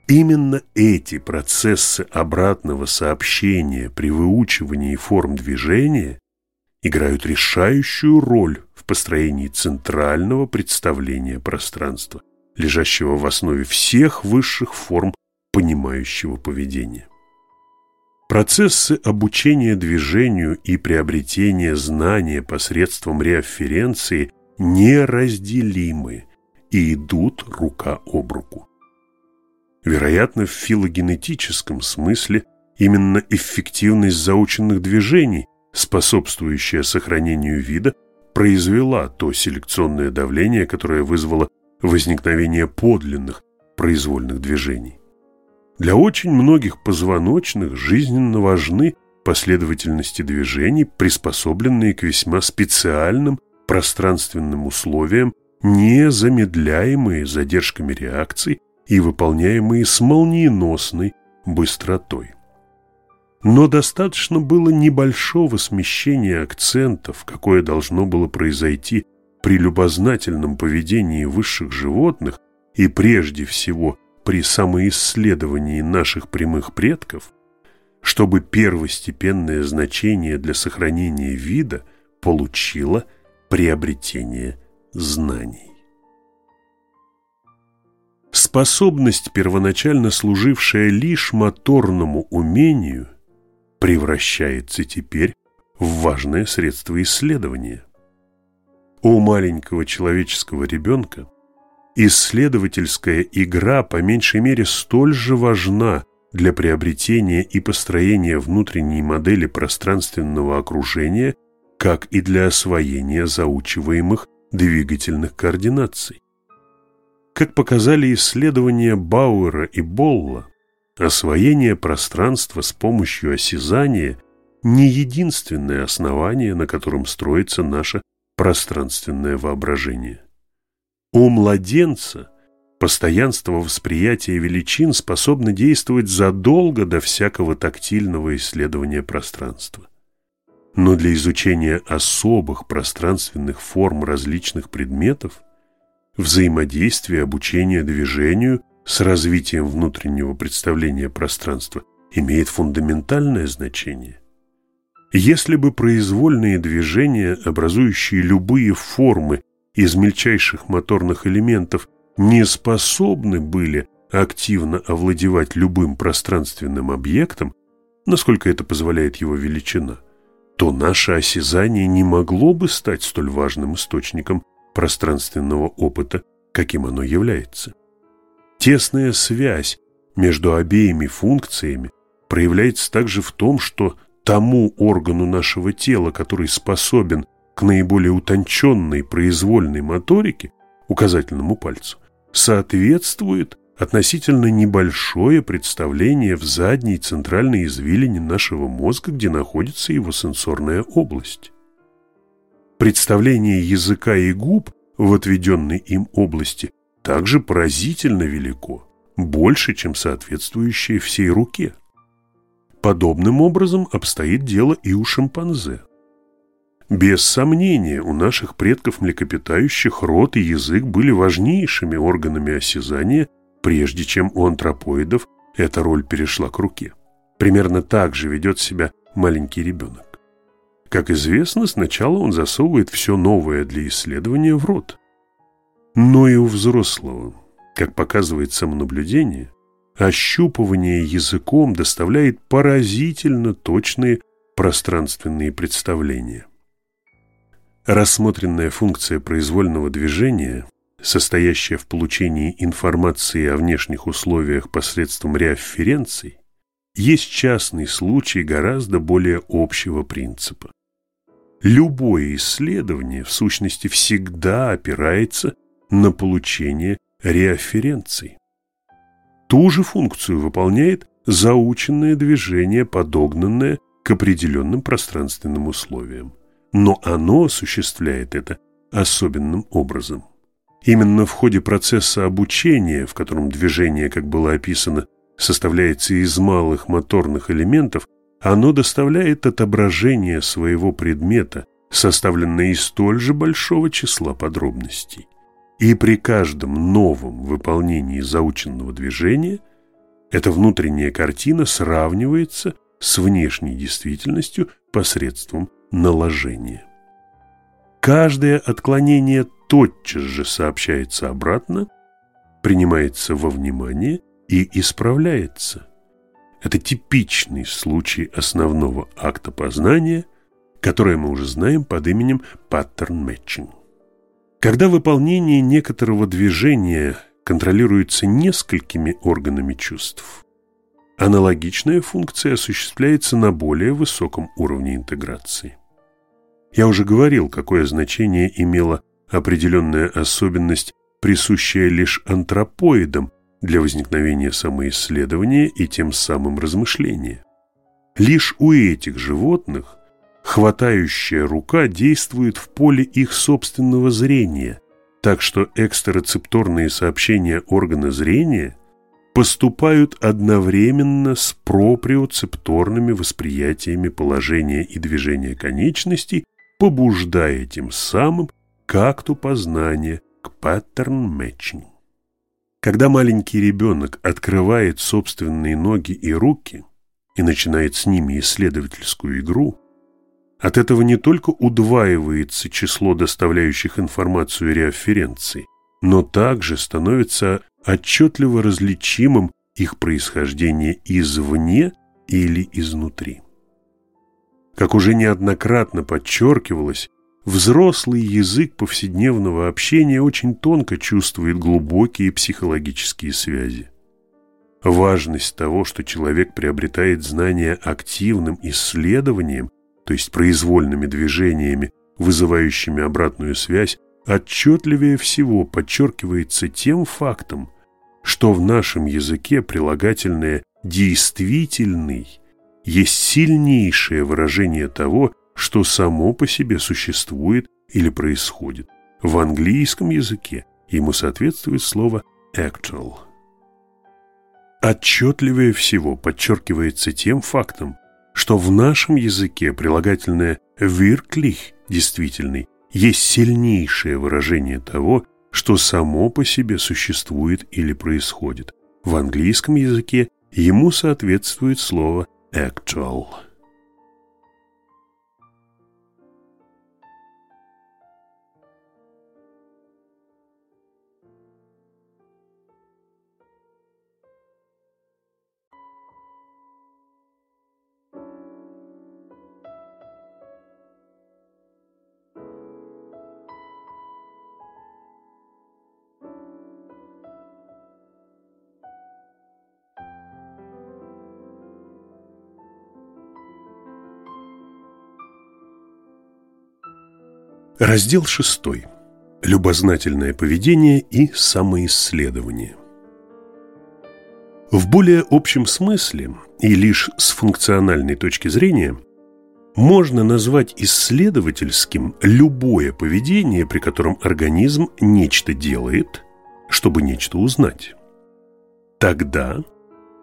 Именно эти процессы обратного сообщения при выучивании форм движения играют решающую роль в построении центрального представления пространства, лежащего в основе всех высших форм понимающего поведения. Процессы обучения движению и приобретения знания посредством реоференции неразделимы и идут рука об руку. Вероятно, в филогенетическом смысле именно эффективность заученных движений, способствующая сохранению вида, произвела то селекционное давление, которое вызвало возникновения подлинных произвольных движений. Для очень многих позвоночных жизненно важны последовательности движений, приспособленные к весьма специальным пространственным условиям, не замедляемые задержками реакций и выполняемые с молниеносной быстротой. Но достаточно было небольшого смещения акцентов, какое должно было произойти при любознательном поведении высших животных и прежде всего при самоисследовании наших прямых предков, чтобы первостепенное значение для сохранения вида получило приобретение знаний. Способность, первоначально служившая лишь моторному умению, превращается теперь в важное средство исследования. У маленького человеческого ребенка исследовательская игра по меньшей мере столь же важна для приобретения и построения внутренней модели пространственного окружения, как и для освоения заучиваемых двигательных координаций. Как показали исследования Бауэра и Болла, освоение пространства с помощью осязания не единственное основание, на котором строится наше пространственное воображение. У младенца постоянство восприятия величин способно действовать задолго до всякого тактильного исследования пространства. Но для изучения особых пространственных форм различных предметов взаимодействие обучения движению с развитием внутреннего представления пространства имеет фундаментальное значение. Если бы произвольные движения, образующие любые формы из мельчайших моторных элементов, не способны были активно овладевать любым пространственным объектом, насколько это позволяет его величина, то наше осязание не могло бы стать столь важным источником пространственного опыта, каким оно является. Тесная связь между обеими функциями проявляется также в том, что тому органу нашего тела, который способен к наиболее утонченной произвольной моторике, указательному пальцу, соответствует относительно небольшое представление в задней центральной извилине нашего мозга, где находится его сенсорная область. Представление языка и губ в отведенной им области также поразительно велико, больше, чем соответствующее всей руке. Подобным образом обстоит дело и у шимпанзе. Без сомнения, у наших предков млекопитающих рот и язык были важнейшими органами осязания, прежде чем у антропоидов эта роль перешла к руке. Примерно так же ведет себя маленький ребенок. Как известно, сначала он засовывает все новое для исследования в рот. Но и у взрослого, как показывает самонаблюдение, ощупывание языком доставляет поразительно точные пространственные представления. Рассмотренная функция произвольного движения, состоящая в получении информации о внешних условиях посредством реафференций, есть частный случай гораздо более общего принципа. Любое исследование, в сущности, всегда опирается на получение реафференций. Ту же функцию выполняет заученное движение, подогнанное к определенным пространственным условиям. Но оно осуществляет это особенным образом. Именно в ходе процесса обучения, в котором движение, как было описано, составляется из малых моторных элементов, оно доставляет отображение своего предмета, составленное из столь же большого числа подробностей. И при каждом новом выполнении заученного движения эта внутренняя картина сравнивается с внешней действительностью посредством наложения. Каждое отклонение тотчас же сообщается обратно, принимается во внимание и исправляется. Это типичный случай основного акта познания, которое мы уже знаем под именем matching. Когда выполнение некоторого движения контролируется несколькими органами чувств, аналогичная функция осуществляется на более высоком уровне интеграции. Я уже говорил, какое значение имела определенная особенность присущая лишь антропоидам для возникновения самоисследования и тем самым размышления. Лишь у этих животных хватающая рука действует в поле их собственного зрения, так что экстрарецепторные сообщения органа зрения поступают одновременно с проприоцепторными восприятиями положения и движения конечностей, побуждая тем самым к акту познания, к matching. Когда маленький ребенок открывает собственные ноги и руки и начинает с ними исследовательскую игру, от этого не только удваивается число доставляющих информацию реаференций, но также становится отчетливо различимым их происхождение извне или изнутри. Как уже неоднократно подчеркивалось, взрослый язык повседневного общения очень тонко чувствует глубокие психологические связи. Важность того, что человек приобретает знания активным исследованием, то есть произвольными движениями, вызывающими обратную связь, отчетливее всего подчеркивается тем фактом, что в нашем языке прилагательное «действительный» есть сильнейшее выражение того, что само по себе существует или происходит. В английском языке ему соответствует слово «actual». Отчетливее всего подчеркивается тем фактом, что в нашем языке прилагательное «wirklich» – «действительный» есть сильнейшее выражение того, что само по себе существует или происходит. В английском языке ему соответствует слово actual. Раздел 6. Любознательное поведение и самоисследование. В более общем смысле и лишь с функциональной точки зрения можно назвать исследовательским любое поведение, при котором организм нечто делает, чтобы нечто узнать. Тогда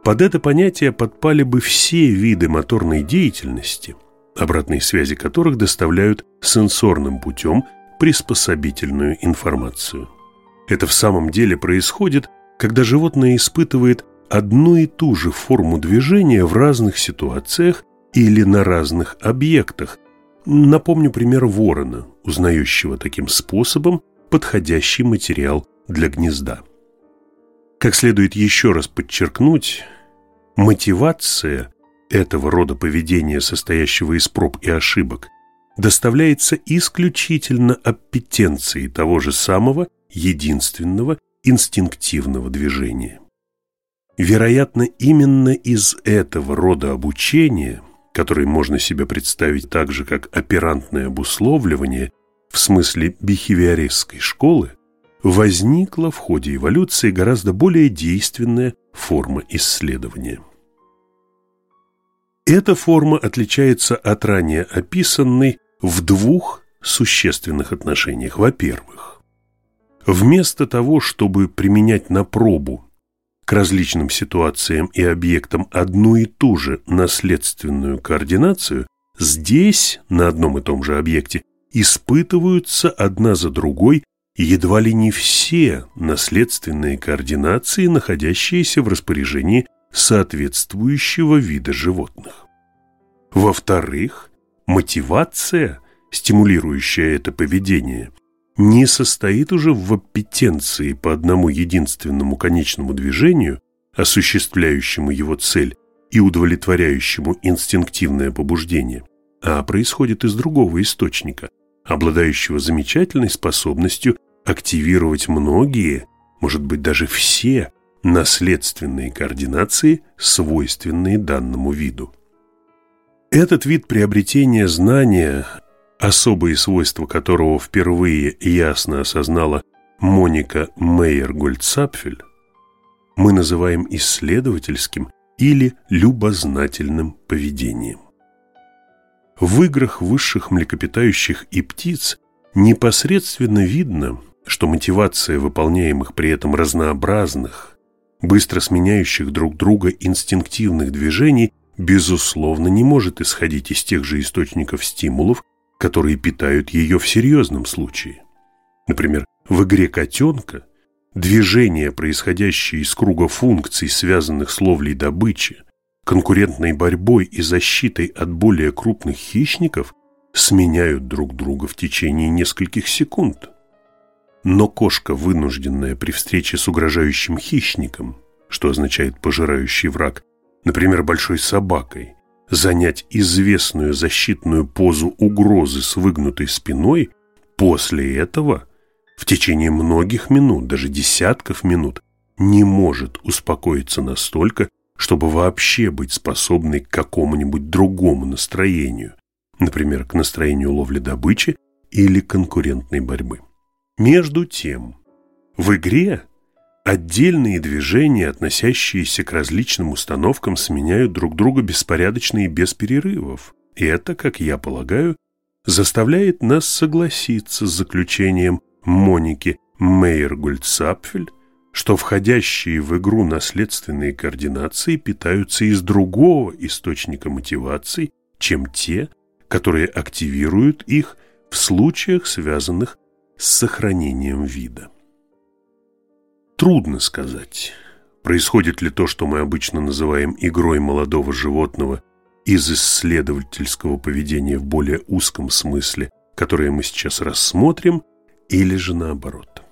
под это понятие подпали бы все виды моторной деятельности, обратной связи которых доставляют сенсорным путем приспособительную информацию. Это в самом деле происходит, когда животное испытывает одну и ту же форму движения в разных ситуациях или на разных объектах. Напомню пример ворона, узнающего таким способом подходящий материал для гнезда. Как следует еще раз подчеркнуть, мотивация этого рода поведения, состоящего из проб и ошибок, доставляется исключительно аппетенцией того же самого единственного инстинктивного движения. Вероятно, именно из этого рода обучения, который можно себе представить так же, как оперантное обусловливание в смысле бихевиористской школы, возникла в ходе эволюции гораздо более действенная форма исследования. Эта форма отличается от ранее описанной в двух существенных отношениях. Во-первых, вместо того, чтобы применять на пробу к различным ситуациям и объектам одну и ту же наследственную координацию, здесь, на одном и том же объекте, испытываются одна за другой едва ли не все наследственные координации, находящиеся в распоряжении соответствующего вида животных. Во-вторых, мотивация, стимулирующая это поведение, не состоит уже в аппетенции по одному единственному конечному движению, осуществляющему его цель и удовлетворяющему инстинктивное побуждение, а происходит из другого источника, обладающего замечательной способностью активировать многие, может быть даже все наследственные координации, свойственные данному виду. Этот вид приобретения знания, особые свойства которого впервые ясно осознала Моника Мейер-Гольцапфель, мы называем исследовательским или любознательным поведением. В играх высших млекопитающих и птиц непосредственно видно, что мотивация выполняемых при этом разнообразных, быстро сменяющих друг друга инстинктивных движений безусловно не может исходить из тех же источников стимулов, которые питают ее в серьезном случае. Например, в игре котенка движения, происходящие из круга функций, связанных с ловлей добычи, конкурентной борьбой и защитой от более крупных хищников, сменяют друг друга в течение нескольких секунд. Но кошка, вынужденная при встрече с угрожающим хищником, что означает пожирающий враг, например, большой собакой, занять известную защитную позу угрозы с выгнутой спиной, после этого в течение многих минут, даже десятков минут, не может успокоиться настолько, чтобы вообще быть способной к какому-нибудь другому настроению, например, к настроению ловли добычи или конкурентной борьбы. Между тем, в игре отдельные движения, относящиеся к различным установкам, сменяют друг друга беспорядочно и без перерывов. И это, как я полагаю, заставляет нас согласиться с заключением Моники Мейер-Гульцапфель, что входящие в игру наследственные координации питаются из другого источника мотиваций, чем те, которые активируют их в случаях, связанных с сохранением вида. Трудно сказать, происходит ли то, что мы обычно называем игрой молодого животного из исследовательского поведения в более узком смысле, которое мы сейчас рассмотрим, или же наоборот.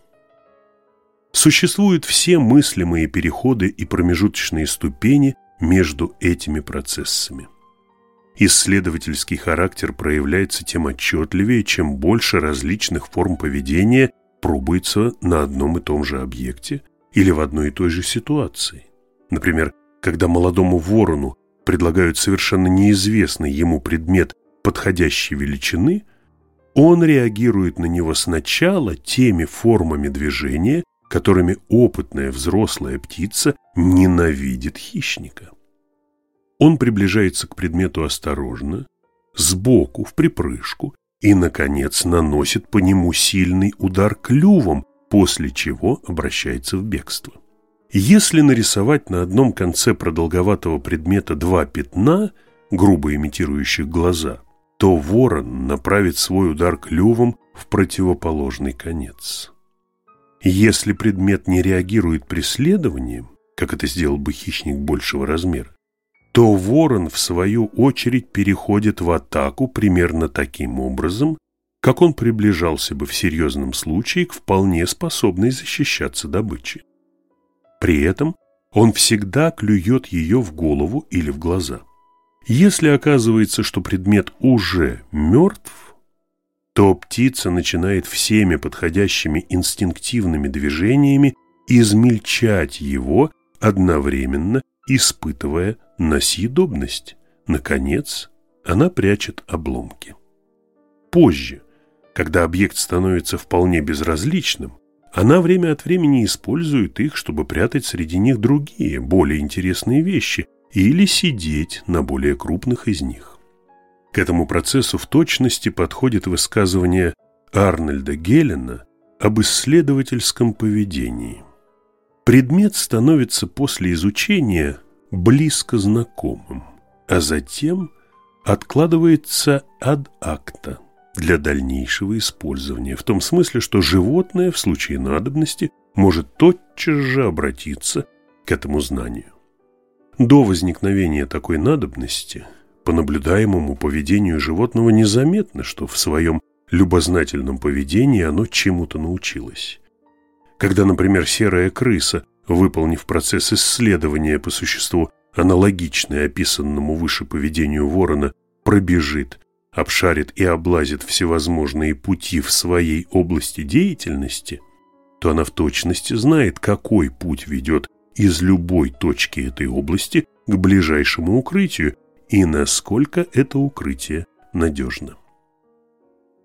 Существуют все мыслимые переходы и промежуточные ступени между этими процессами. Исследовательский характер проявляется тем отчетливее, чем больше различных форм поведения пробуется на одном и том же объекте или в одной и той же ситуации. Например, когда молодому ворону предлагают совершенно неизвестный ему предмет подходящей величины, он реагирует на него сначала теми формами движения, которыми опытная взрослая птица ненавидит хищника. Он приближается к предмету осторожно, сбоку, в припрыжку, и, наконец, наносит по нему сильный удар клювом, после чего обращается в бегство. Если нарисовать на одном конце продолговатого предмета два пятна, грубо имитирующих глаза, то ворон направит свой удар клювом в противоположный конец. Если предмет не реагирует преследованием, как это сделал бы хищник большего размера, то ворон, в свою очередь, переходит в атаку примерно таким образом, как он приближался бы в серьезном случае к вполне способной защищаться добыче. При этом он всегда клюет ее в голову или в глаза. Если оказывается, что предмет уже мертв, то птица начинает всеми подходящими инстинктивными движениями измельчать его одновременно, испытывая на съедобность. Наконец, она прячет обломки. Позже, когда объект становится вполне безразличным, она время от времени использует их, чтобы прятать среди них другие, более интересные вещи или сидеть на более крупных из них. К этому процессу в точности подходит высказывание Арнольда Гелена об исследовательском поведении. Предмет становится после изучения близко знакомым, а затем откладывается ад акта для дальнейшего использования, в том смысле, что животное в случае надобности может тотчас же обратиться к этому знанию. До возникновения такой надобности по наблюдаемому поведению животного незаметно, что в своем любознательном поведении оно чему-то научилось. Когда, например, серая крыса выполнив процесс исследования по существу, аналогичный описанному выше поведению ворона, пробежит, обшарит и облазит всевозможные пути в своей области деятельности, то она в точности знает, какой путь ведет из любой точки этой области к ближайшему укрытию и насколько это укрытие надежно.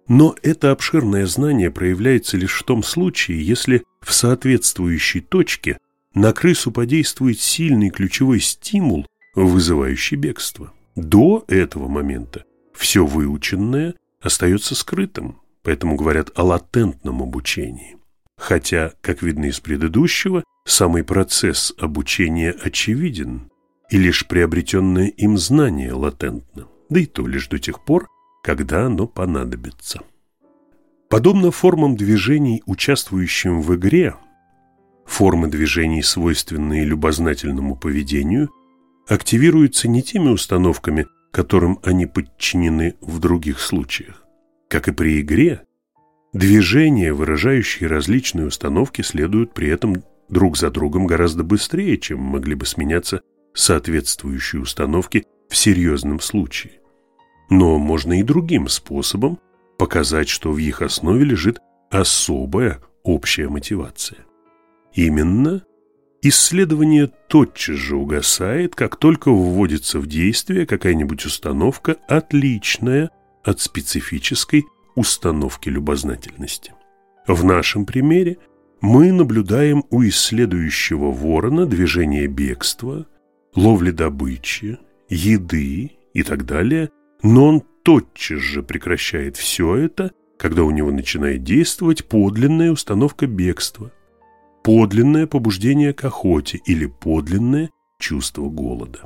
Но это обширное знание проявляется лишь в том случае, если в соответствующей точке на крысу подействует сильный ключевой стимул, вызывающий бегство. До этого момента все выученное остается скрытым, поэтому говорят о латентном обучении. Хотя, как видно из предыдущего, самый процесс обучения очевиден, и лишь приобретенное им знание латентно, да и то лишь до тех пор, когда оно понадобится. Подобно формам движений, участвующим в игре, формы движений, свойственные любознательному поведению, активируются не теми установками, которым они подчинены в других случаях. Как и при игре, движения, выражающие различные установки, следуют при этом друг за другом гораздо быстрее, чем могли бы сменяться соответствующие установки в серьезном случае. Но можно и другим способом показать, что в их основе лежит особая общая мотивация. Именно исследование тотчас же угасает, как только вводится в действие какая-нибудь установка, отличная от специфической установки любознательности. В нашем примере мы наблюдаем у исследующего ворона движение бегства, ловли добычи, еды и так далее но он тотчас же прекращает все это, когда у него начинает действовать подлинная установка бегства, подлинное побуждение к охоте или подлинное чувство голода.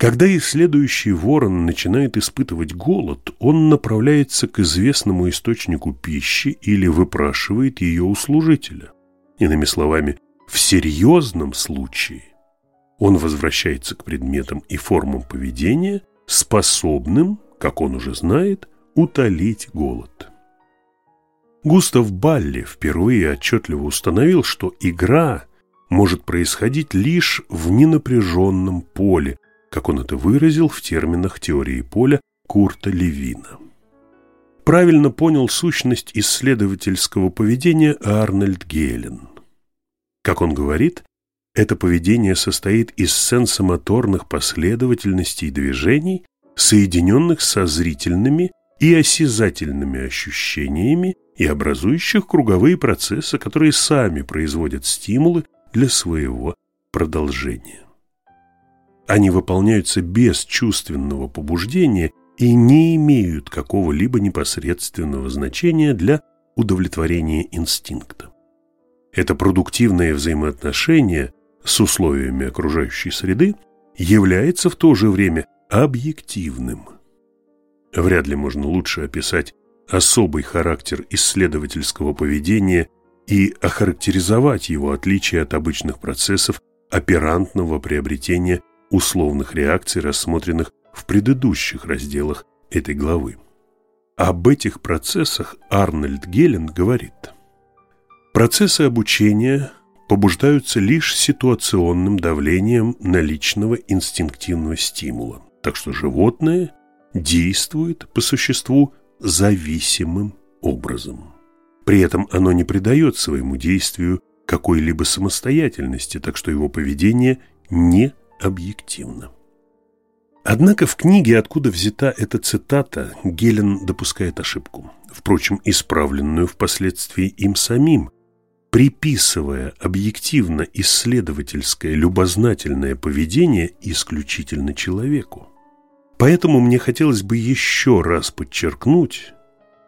Когда исследующий ворон начинает испытывать голод, он направляется к известному источнику пищи или выпрашивает ее у служителя. Иными словами, в серьезном случае он возвращается к предметам и формам поведения – способным, как он уже знает, утолить голод. Густав Балли впервые отчетливо установил, что игра может происходить лишь в ненапряженном поле, как он это выразил в терминах теории поля Курта Левина. Правильно понял сущность исследовательского поведения Арнольд Гелен. Как он говорит, это поведение состоит из сенсомоторных последовательностей движений, соединенных со зрительными и осязательными ощущениями и образующих круговые процессы, которые сами производят стимулы для своего продолжения. Они выполняются без чувственного побуждения и не имеют какого-либо непосредственного значения для удовлетворения инстинкта. Это продуктивное взаимоотношение с условиями окружающей среды является в то же время объективным. Вряд ли можно лучше описать особый характер исследовательского поведения и охарактеризовать его отличие от обычных процессов оперантного приобретения условных реакций, рассмотренных в предыдущих разделах этой главы. Об этих процессах Арнольд Гелен говорит. Процессы обучения побуждаются лишь ситуационным давлением наличного инстинктивного стимула. Так что животное действует по существу зависимым образом. При этом оно не придает своему действию какой-либо самостоятельности, так что его поведение не объективно. Однако в книге, откуда взята эта цитата, Гелен допускает ошибку, впрочем, исправленную впоследствии им самим, приписывая объективно-исследовательское любознательное поведение исключительно человеку. Поэтому мне хотелось бы еще раз подчеркнуть,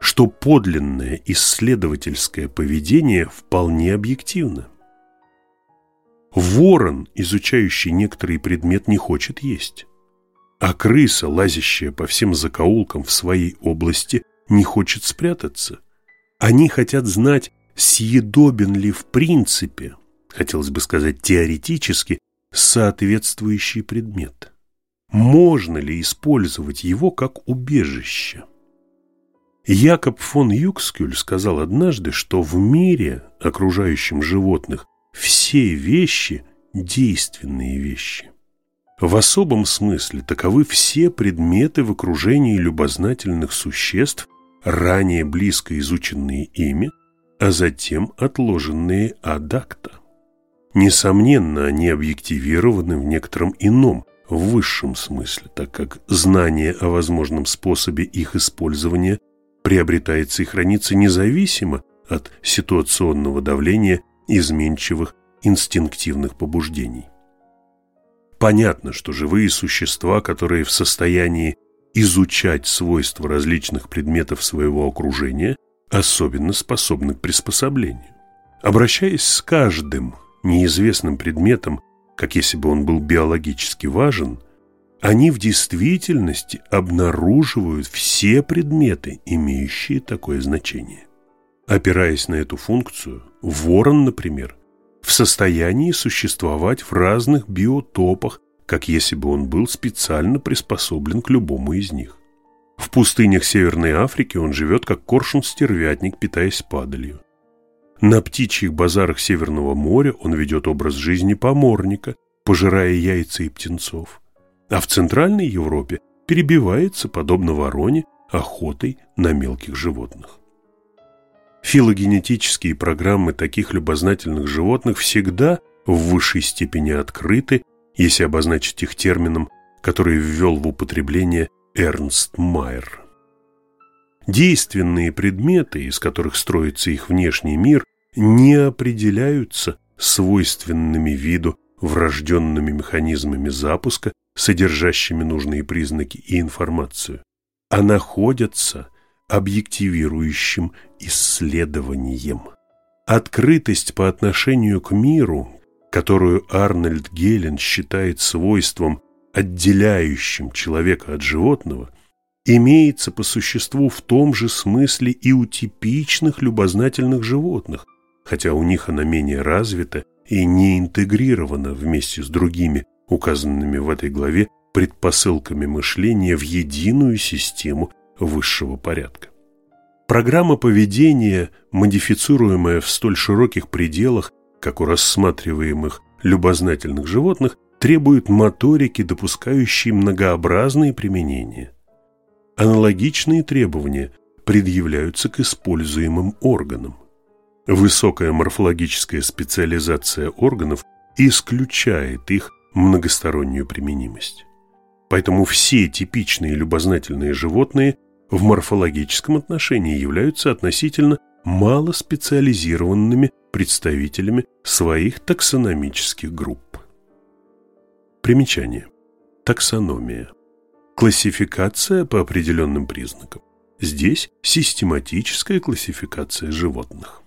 что подлинное исследовательское поведение вполне объективно. Ворон, изучающий некоторый предмет, не хочет есть, а крыса, лазящая по всем закоулкам в своей области, не хочет спрятаться. Они хотят знать, съедобен ли в принципе, хотелось бы сказать теоретически, соответствующий предмет? Можно ли использовать его как убежище? Якоб фон Юкскюль сказал однажды, что в мире, окружающем животных, все вещи – действенные вещи. В особом смысле таковы все предметы в окружении любознательных существ, ранее близко изученные ими, а затем отложенные адакта. Несомненно, они объективированы в некотором ином, в высшем смысле, так как знание о возможном способе их использования приобретается и хранится независимо от ситуационного давления изменчивых инстинктивных побуждений. Понятно, что живые существа, которые в состоянии изучать свойства различных предметов своего окружения, особенно способны к приспособлению. Обращаясь с каждым неизвестным предметом, как если бы он был биологически важен, они в действительности обнаруживают все предметы, имеющие такое значение. Опираясь на эту функцию, ворон, например, в состоянии существовать в разных биотопах, как если бы он был специально приспособлен к любому из них. В пустынях Северной Африки он живет как коршун-стервятник, питаясь падалью. На птичьих базарах Северного моря он ведет образ жизни поморника, пожирая яйца и птенцов. А в Центральной Европе перебивается, подобно вороне, охотой на мелких животных. Филогенетические программы таких любознательных животных всегда в высшей степени открыты, если обозначить их термином, который ввел в употребление Эрнст Майер. Действенные предметы, из которых строится их внешний мир, не определяются свойственными виду врожденными механизмами запуска, содержащими нужные признаки и информацию, а находятся объективирующим исследованием. Открытость по отношению к миру, которую Арнольд Гелен считает свойством, отделяющим человека от животного, имеется по существу в том же смысле и у типичных любознательных животных, хотя у них она менее развита и не интегрирована вместе с другими, указанными в этой главе, предпосылками мышления в единую систему высшего порядка. Программа поведения, модифицируемая в столь широких пределах, как у рассматриваемых любознательных животных, требует моторики, допускающей многообразные применения. Аналогичные требования предъявляются к используемым органам. Высокая морфологическая специализация органов исключает их многостороннюю применимость. Поэтому все типичные любознательные животные в морфологическом отношении являются относительно малоспециализированными представителями своих таксономических групп. Примечание. Таксономия. Классификация по определенным признакам. Здесь систематическая классификация животных.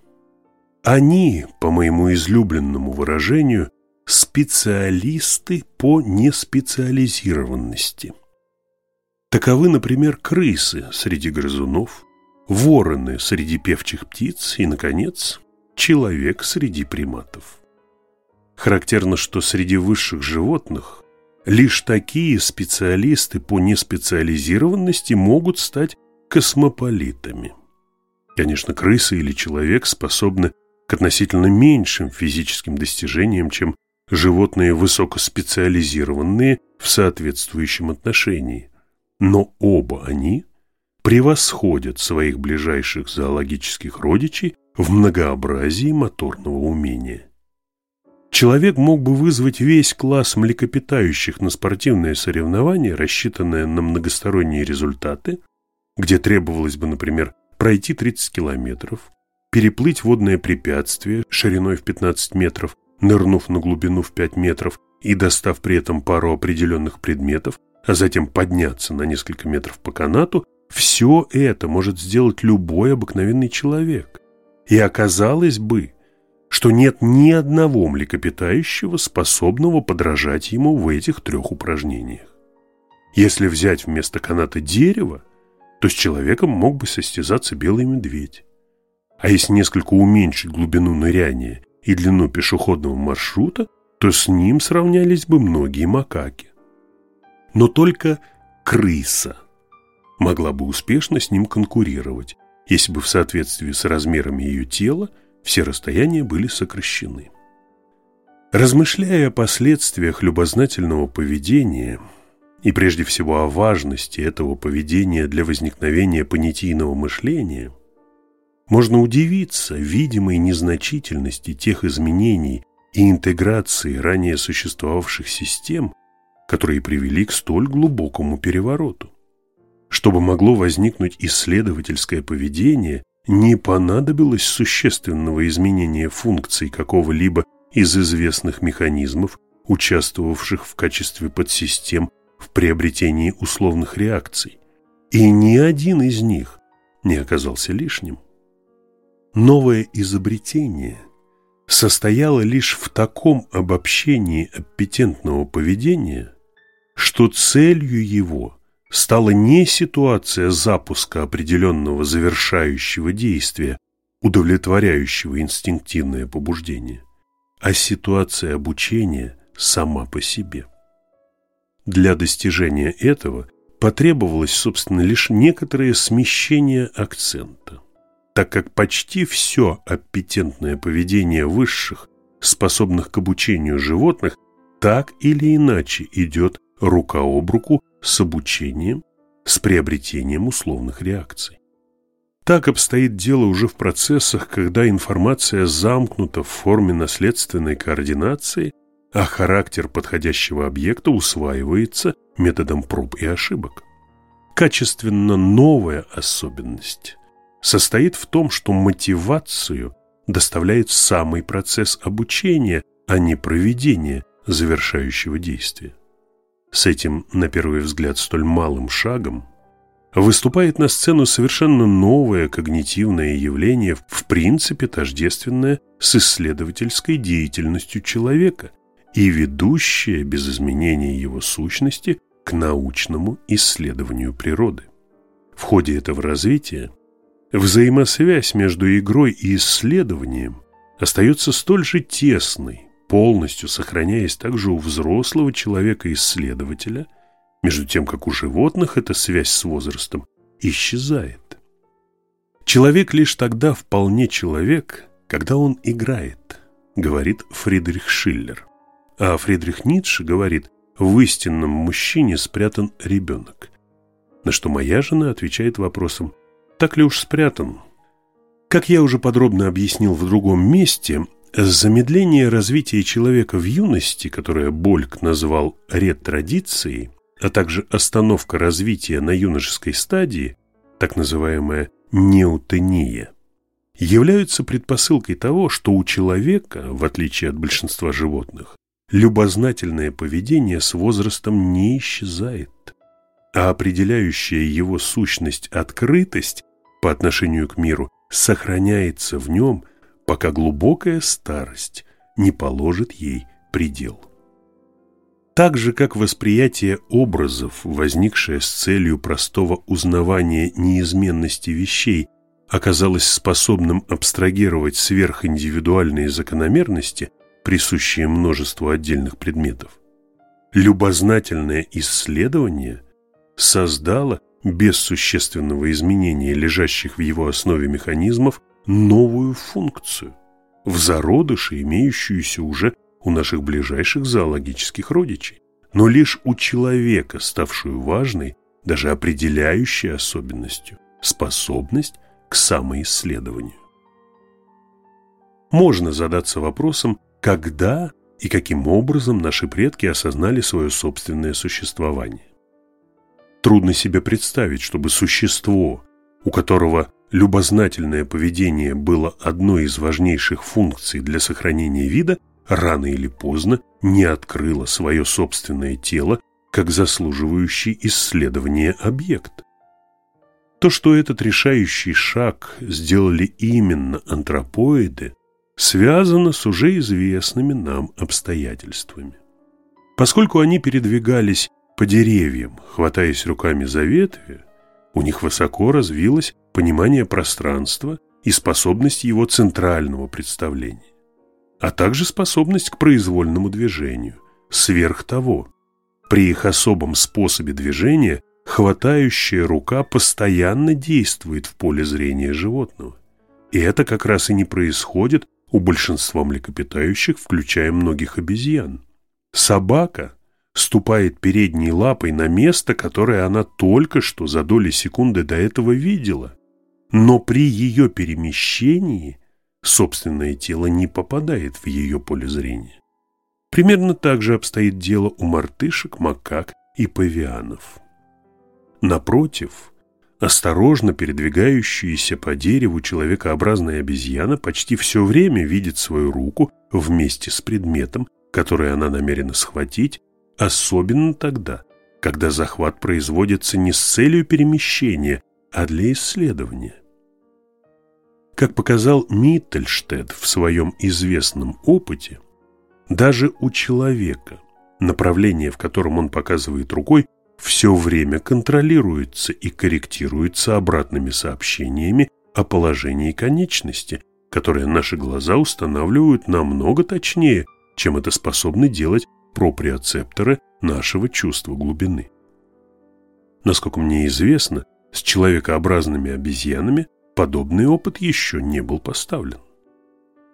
Они, по моему излюбленному выражению, специалисты по неспециализированности. Таковы, например, крысы среди грызунов, вороны среди певчих птиц и, наконец, человек среди приматов. Характерно, что среди высших животных Лишь такие специалисты по неспециализированности могут стать космополитами. Конечно, крыса или человек способны к относительно меньшим физическим достижениям, чем животные высокоспециализированные в соответствующем отношении. Но оба они превосходят своих ближайших зоологических родичей в многообразии моторного умения. Человек мог бы вызвать весь класс млекопитающих на спортивное соревнование, рассчитанное на многосторонние результаты, где требовалось бы, например, пройти 30 километров, переплыть водное препятствие шириной в 15 метров, нырнув на глубину в 5 метров и достав при этом пару определенных предметов, а затем подняться на несколько метров по канату, все это может сделать любой обыкновенный человек. И оказалось бы, что нет ни одного млекопитающего, способного подражать ему в этих трех упражнениях. Если взять вместо каната дерево, то с человеком мог бы состязаться белый медведь. А если несколько уменьшить глубину ныряния и длину пешеходного маршрута, то с ним сравнялись бы многие макаки. Но только крыса могла бы успешно с ним конкурировать, если бы в соответствии с размерами ее тела все расстояния были сокращены. Размышляя о последствиях любознательного поведения и прежде всего о важности этого поведения для возникновения понятийного мышления, можно удивиться видимой незначительности тех изменений и интеграции ранее существовавших систем, которые привели к столь глубокому перевороту Чтобы могло возникнуть исследовательское поведение, не понадобилось существенного изменения функций какого-либо из известных механизмов, участвовавших в качестве подсистем в приобретении условных реакций. И ни один из них не оказался лишним. Новое изобретение состояло лишь в таком обобщении аппетентного поведения, что целью его стала не ситуация запуска определенного завершающего действия, удовлетворяющего инстинктивное побуждение, а ситуация обучения сама по себе. Для достижения этого потребовалось, собственно, лишь некоторое смещение акцента, так как почти все аппетентное поведение высших, способных к обучению животных, так или иначе идет рука об руку с обучением, с приобретением условных реакций. Так обстоит дело уже в процессах, когда информация замкнута в форме наследственной координации, а характер подходящего объекта усваивается методом проб и ошибок. Качественно новая особенность состоит в том, что мотивацию доставляет самый процесс обучения, а не проведения завершающего действия. С этим, на первый взгляд, столь малым шагом выступает на сцену совершенно новое когнитивное явление, в принципе тождественное с исследовательской деятельностью человека и ведущее, без изменения его сущности, к научному исследованию природы. В ходе этого развития взаимосвязь между игрой и исследованием остается столь же тесной, полностью сохраняясь также у взрослого человека-исследователя, между тем, как у животных эта связь с возрастом исчезает. Человек лишь тогда вполне человек, когда он играет, говорит Фридрих Шиллер. А Фридрих Ницше говорит, в истинном мужчине спрятан ребенок. На что моя жена отвечает вопросом, так ли уж спрятан? Как я уже подробно объяснил в другом месте, Замедление развития человека в юности, которое Больк назвал ретрадицией, а также остановка развития на юношеской стадии, так называемая неутения, являются предпосылкой того, что у человека, в отличие от большинства животных, любознательное поведение с возрастом не исчезает, а определяющая его сущность открытость по отношению к миру сохраняется в нем – пока глубокая старость не положит ей предел. Так же, как восприятие образов, возникшее с целью простого узнавания неизменности вещей, оказалось способным абстрагировать сверхиндивидуальные закономерности, присущие множеству отдельных предметов, любознательное исследование создало без существенного изменения лежащих в его основе механизмов новую функцию, в зародыше, имеющуюся уже у наших ближайших зоологических родичей, но лишь у человека, ставшую важной, даже определяющей особенностью, способность к самоисследованию. Можно задаться вопросом, когда и каким образом наши предки осознали свое собственное существование. Трудно себе представить, чтобы существо, у которого любознательное поведение было одной из важнейших функций для сохранения вида, рано или поздно не открыло свое собственное тело как заслуживающий исследования объект. То, что этот решающий шаг сделали именно антропоиды, связано с уже известными нам обстоятельствами. Поскольку они передвигались по деревьям, хватаясь руками за ветви, у них высоко развилось понимание пространства и способность его центрального представления, а также способность к произвольному движению. Сверх того, при их особом способе движения хватающая рука постоянно действует в поле зрения животного. И это как раз и не происходит у большинства млекопитающих, включая многих обезьян. Собака ступает передней лапой на место, которое она только что за доли секунды до этого видела. Но при ее перемещении собственное тело не попадает в ее поле зрения. Примерно так же обстоит дело у мартышек, макак и павианов. Напротив, осторожно передвигающаяся по дереву человекообразная обезьяна почти все время видит свою руку вместе с предметом, который она намерена схватить, особенно тогда, когда захват производится не с целью перемещения, а для исследования. Как показал Миттельштедт в своем известном опыте, даже у человека, направление, в котором он показывает рукой, все время контролируется и корректируется обратными сообщениями о положении конечности, которые наши глаза устанавливают намного точнее, чем это способны делать проприоцепторы нашего чувства глубины. Насколько мне известно, с человекообразными обезьянами подобный опыт еще не был поставлен.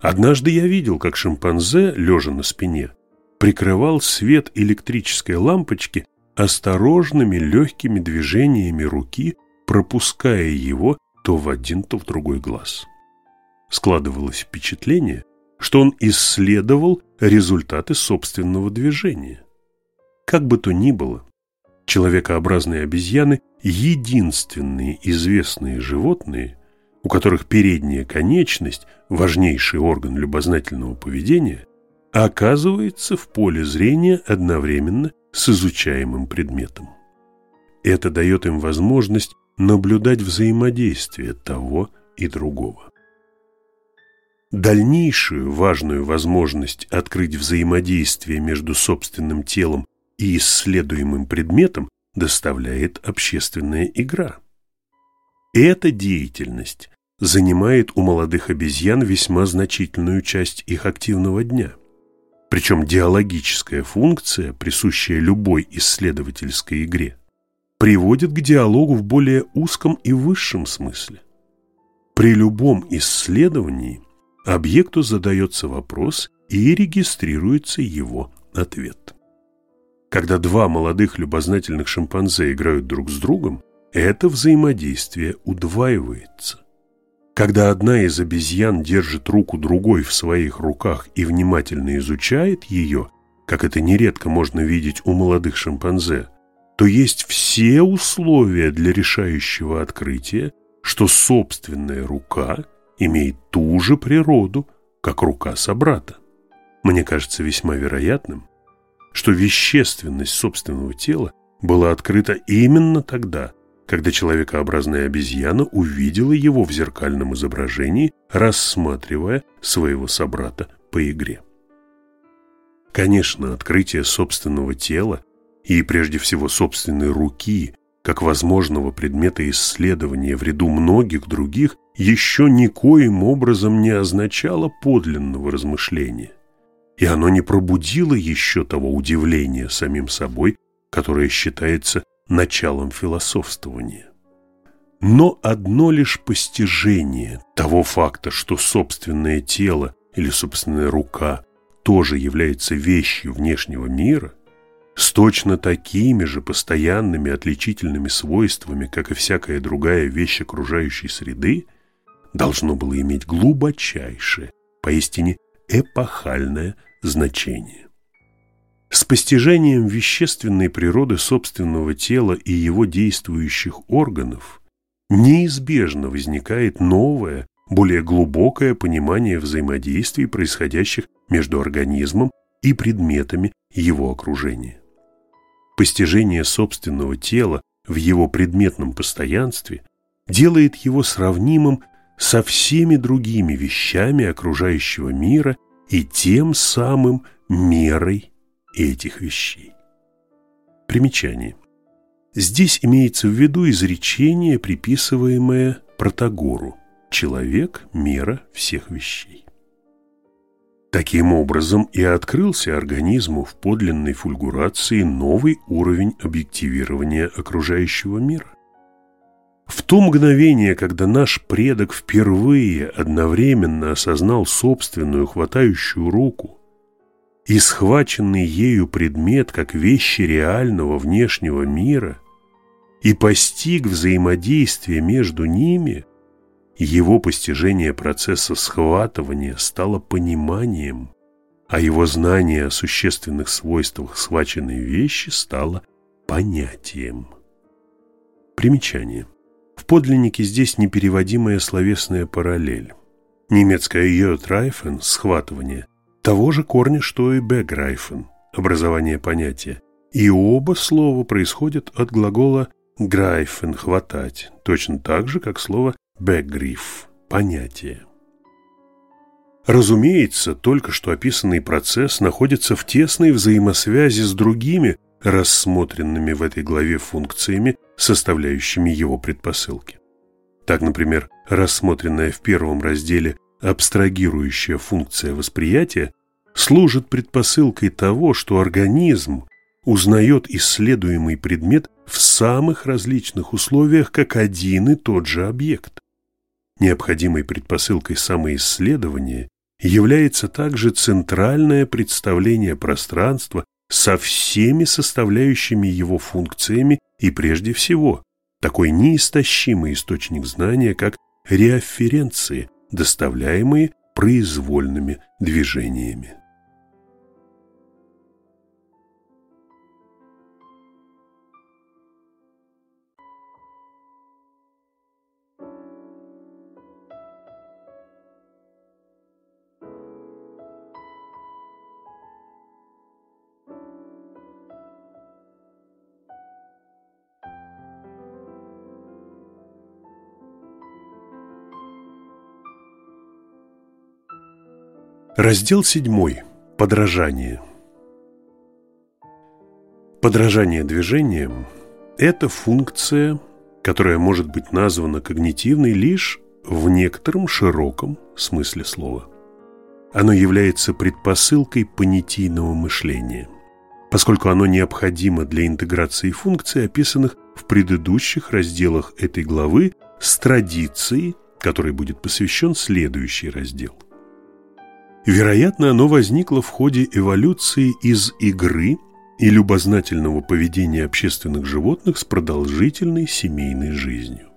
Однажды я видел, как шимпанзе, лежа на спине, прикрывал свет электрической лампочки осторожными легкими движениями руки, пропуская его то в один, то в другой глаз. Складывалось впечатление, что он исследовал результаты собственного движения. Как бы то ни было, человекообразные обезьяны – единственные известные животные, у которых передняя конечность, важнейший орган любознательного поведения, оказывается в поле зрения одновременно с изучаемым предметом. Это дает им возможность наблюдать взаимодействие того и другого. Дальнейшую важную возможность открыть взаимодействие между собственным телом и исследуемым предметом доставляет общественная игра. Эта деятельность занимает у молодых обезьян весьма значительную часть их активного дня – причем диалогическая функция, присущая любой исследовательской игре, приводит к диалогу в более узком и высшем смысле. При любом исследовании объекту задается вопрос и регистрируется его ответ. Когда два молодых любознательных шимпанзе играют друг с другом, это взаимодействие удваивается. Когда одна из обезьян держит руку другой в своих руках и внимательно изучает ее, как это нередко можно видеть у молодых шимпанзе, то есть все условия для решающего открытия, что собственная рука имеет ту же природу, как рука собрата. Мне кажется весьма вероятным, что вещественность собственного тела была открыта именно тогда, когда человекообразная обезьяна увидела его в зеркальном изображении, рассматривая своего собрата по игре. Конечно, открытие собственного тела и прежде всего собственной руки как возможного предмета исследования в ряду многих других еще никоим образом не означало подлинного размышления. И оно не пробудило еще того удивления самим собой, которое считается началом философствования. Но одно лишь постижение того факта, что собственное тело или собственная рука тоже является вещью внешнего мира, с точно такими же постоянными отличительными свойствами, как и всякая другая вещь окружающей среды, должно было иметь глубочайшее, поистине эпохальное значение. С постижением вещественной природы собственного тела и его действующих органов неизбежно возникает новое, более глубокое понимание взаимодействий, происходящих между организмом и предметами его окружения. Постижение собственного тела в его предметном постоянстве делает его сравнимым со всеми другими вещами окружающего мира и тем самым мерой этих вещей. Примечание. Здесь имеется в виду изречение, приписываемое Протагору «Человек – мера всех вещей». Таким образом и открылся организму в подлинной фульгурации новый уровень объективирования окружающего мира. В то мгновение, когда наш предок впервые одновременно осознал собственную хватающую руку и схваченный ею предмет как вещи реального внешнего мира и постиг взаимодействие между ними, его постижение процесса схватывания стало пониманием, а его знание о существенных свойствах схваченной вещи стало понятием. Примечание. В подлиннике здесь непереводимая словесная параллель. Немецкое «йотрайфен» – схватывание, того же корня, что и «беграйфен» – образование понятия. И оба слова происходят от глагола «грайфен» – хватать, точно так же, как слово «бегриф» – понятие. Разумеется, только что описанный процесс находится в тесной взаимосвязи с другими рассмотренными в этой главе функциями, составляющими его предпосылки. Так, например, рассмотренная в первом разделе абстрагирующая функция восприятия служит предпосылкой того, что организм узнает исследуемый предмет в самых различных условиях как один и тот же объект. Необходимой предпосылкой самоисследования является также центральное представление пространства со всеми составляющими его функциями и прежде всего такой неистощимый источник знания, как реафференции, доставляемые произвольными движениями. Раздел 7. Подражание. Подражание движениям – это функция, которая может быть названа когнитивной лишь в некотором широком смысле слова. Оно является предпосылкой понятийного мышления, поскольку оно необходимо для интеграции функций, описанных в предыдущих разделах этой главы, с традицией, которой будет посвящен следующий раздел. Вероятно, оно возникло в ходе эволюции из игры и любознательного поведения общественных животных с продолжительной семейной жизнью.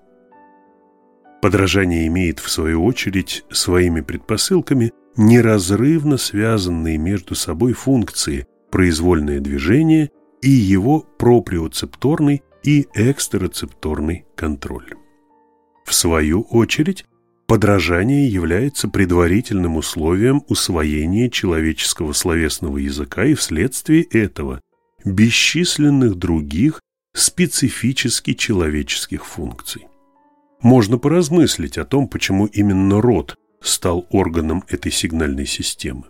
Подражание имеет, в свою очередь, своими предпосылками неразрывно связанные между собой функции произвольное движение и его проприоцепторный и экстероцепторный контроль. В свою очередь, Подражание является предварительным условием усвоения человеческого словесного языка и вследствие этого бесчисленных других специфически человеческих функций. Можно поразмыслить о том, почему именно рот стал органом этой сигнальной системы.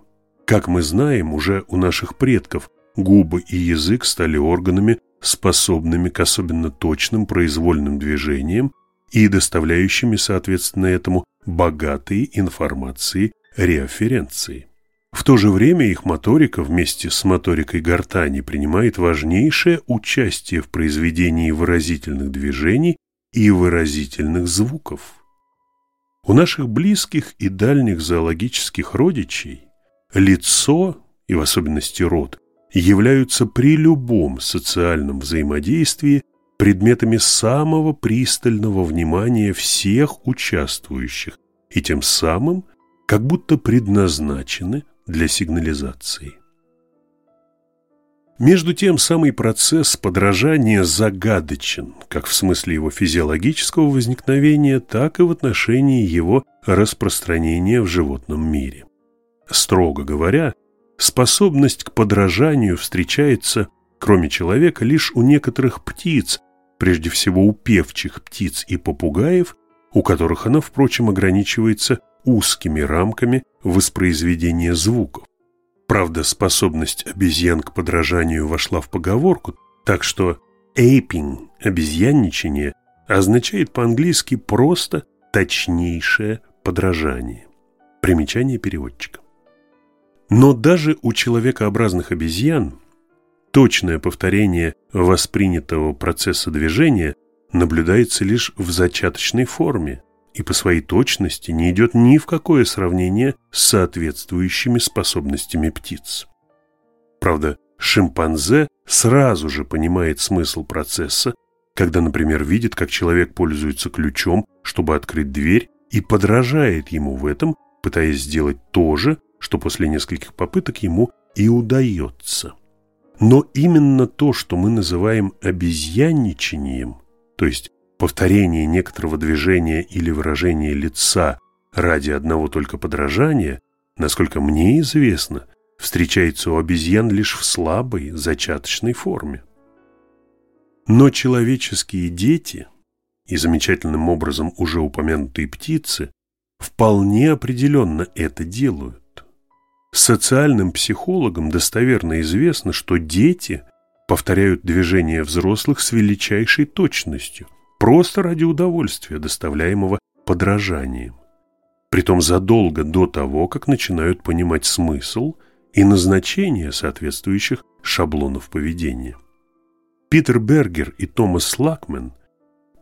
Как мы знаем, уже у наших предков губы и язык стали органами, способными к особенно точным произвольным движениям и доставляющими, соответственно, этому богатые информацией реаференции. В то же время их моторика вместе с моторикой гортани принимает важнейшее участие в произведении выразительных движений и выразительных звуков. У наших близких и дальних зоологических родичей лицо, и в особенности рот, являются при любом социальном взаимодействии предметами самого пристального внимания всех участвующих и тем самым как будто предназначены для сигнализации. Между тем, самый процесс подражания загадочен, как в смысле его физиологического возникновения, так и в отношении его распространения в животном мире. Строго говоря, способность к подражанию встречается, кроме человека, лишь у некоторых птиц, прежде всего у певчих птиц и попугаев, у которых она, впрочем, ограничивается узкими рамками воспроизведения звуков. Правда, способность обезьян к подражанию вошла в поговорку, так что «aping» – обезьянничание означает по-английски просто точнейшее подражание. Примечание переводчика. Но даже у человекообразных обезьян точное повторение воспринятого процесса движения наблюдается лишь в зачаточной форме и по своей точности не идет ни в какое сравнение с соответствующими способностями птиц. Правда, шимпанзе сразу же понимает смысл процесса, когда, например, видит, как человек пользуется ключом, чтобы открыть дверь, и подражает ему в этом, пытаясь сделать то же, что после нескольких попыток ему и удается. Но именно то, что мы называем обезьянничанием, то есть повторение некоторого движения или выражения лица ради одного только подражания, насколько мне известно, встречается у обезьян лишь в слабой, зачаточной форме. Но человеческие дети и замечательным образом уже упомянутые птицы вполне определенно это делают. Социальным психологам достоверно известно, что дети повторяют движения взрослых с величайшей точностью – просто ради удовольствия, доставляемого подражанием. Притом задолго до того, как начинают понимать смысл и назначение соответствующих шаблонов поведения. Питер Бергер и Томас Лакмен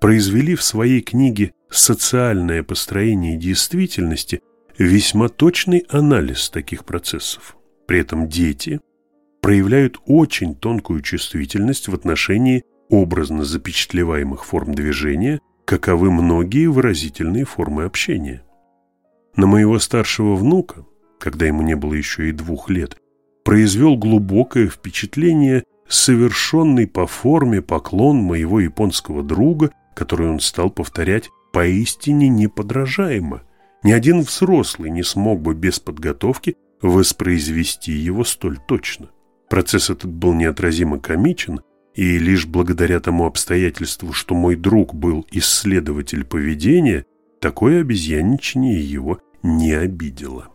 произвели в своей книге «Социальное построение действительности» весьма точный анализ таких процессов. При этом дети проявляют очень тонкую чувствительность в отношении образно запечатлеваемых форм движения, каковы многие выразительные формы общения. На моего старшего внука, когда ему не было еще и двух лет, произвел глубокое впечатление совершенный по форме поклон моего японского друга, который он стал повторять поистине неподражаемо. Ни один взрослый не смог бы без подготовки воспроизвести его столь точно. Процесс этот был неотразимо комичен, и лишь благодаря тому обстоятельству, что мой друг был исследователь поведения, такое обезьянничание его не обидело.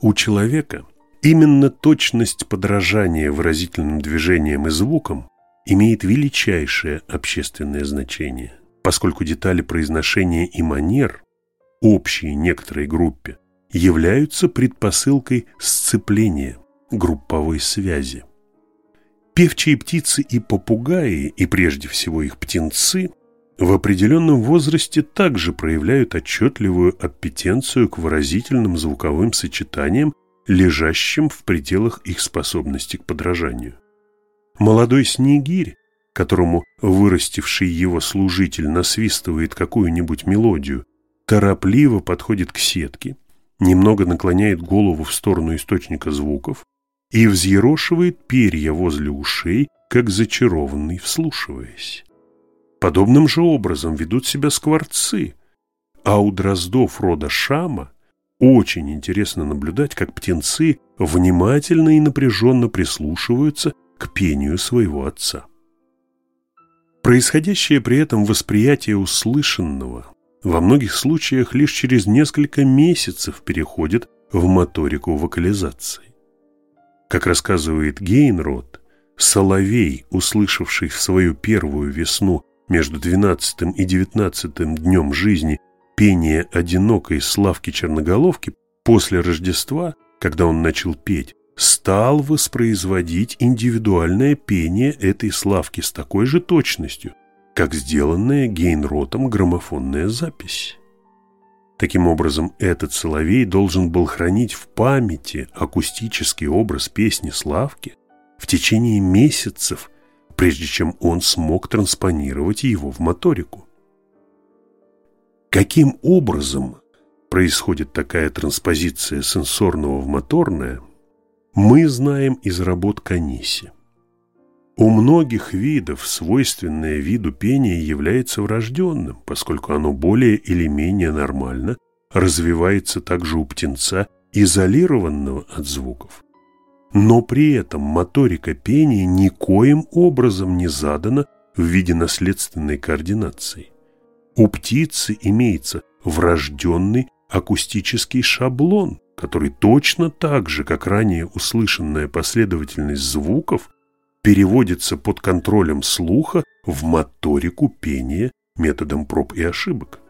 У человека именно точность подражания выразительным движениям и звукам имеет величайшее общественное значение, поскольку детали произношения и манер, общие некоторой группе, являются предпосылкой сцепления, групповой связи. Певчие птицы и попугаи, и прежде всего их птенцы, в определенном возрасте также проявляют отчетливую аппетенцию к выразительным звуковым сочетаниям, лежащим в пределах их способности к подражанию. Молодой снегирь, которому вырастивший его служитель насвистывает какую-нибудь мелодию, торопливо подходит к сетке, немного наклоняет голову в сторону источника звуков, и взъерошивает перья возле ушей, как зачарованный, вслушиваясь. Подобным же образом ведут себя скворцы, а у дроздов рода Шама очень интересно наблюдать, как птенцы внимательно и напряженно прислушиваются к пению своего отца. Происходящее при этом восприятие услышанного во многих случаях лишь через несколько месяцев переходит в моторику вокализации. Как рассказывает Гейнрод, соловей, услышавший в свою первую весну между двенадцатым и девятнадцатым днем жизни пение одинокой славки черноголовки, после Рождества, когда он начал петь, стал воспроизводить индивидуальное пение этой славки с такой же точностью, как сделанная Гейнротом граммофонная запись. Таким образом, этот соловей должен был хранить в памяти акустический образ песни Славки в течение месяцев, прежде чем он смог транспонировать его в моторику. Каким образом происходит такая транспозиция сенсорного в моторное, мы знаем из работ Каниси. У многих видов свойственное виду пения является врожденным, поскольку оно более или менее нормально развивается также у птенца, изолированного от звуков. Но при этом моторика пения никоим образом не задана в виде наследственной координации. У птицы имеется врожденный акустический шаблон, который точно так же, как ранее услышанная последовательность звуков, переводится под контролем слуха в моторику пения методом проб и ошибок.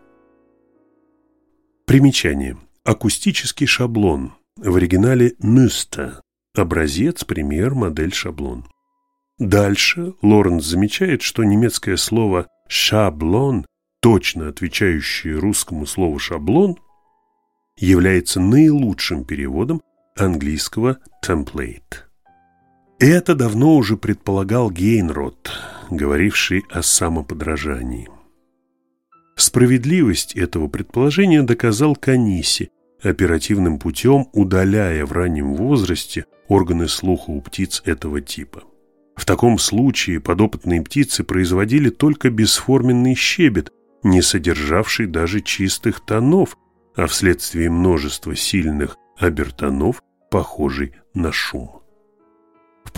Примечание. Акустический шаблон. В оригинале «müsste». Образец, пример, модель, шаблон. Дальше Лоренс замечает, что немецкое слово «шаблон», точно отвечающее русскому слову «шаблон», является наилучшим переводом английского «template». Это давно уже предполагал Гейнрод, говоривший о самоподражании. Справедливость этого предположения доказал Каниси, оперативным путем удаляя в раннем возрасте органы слуха у птиц этого типа. В таком случае подопытные птицы производили только бесформенный щебет, не содержавший даже чистых тонов, а вследствие множества сильных обертонов, похожий на шум.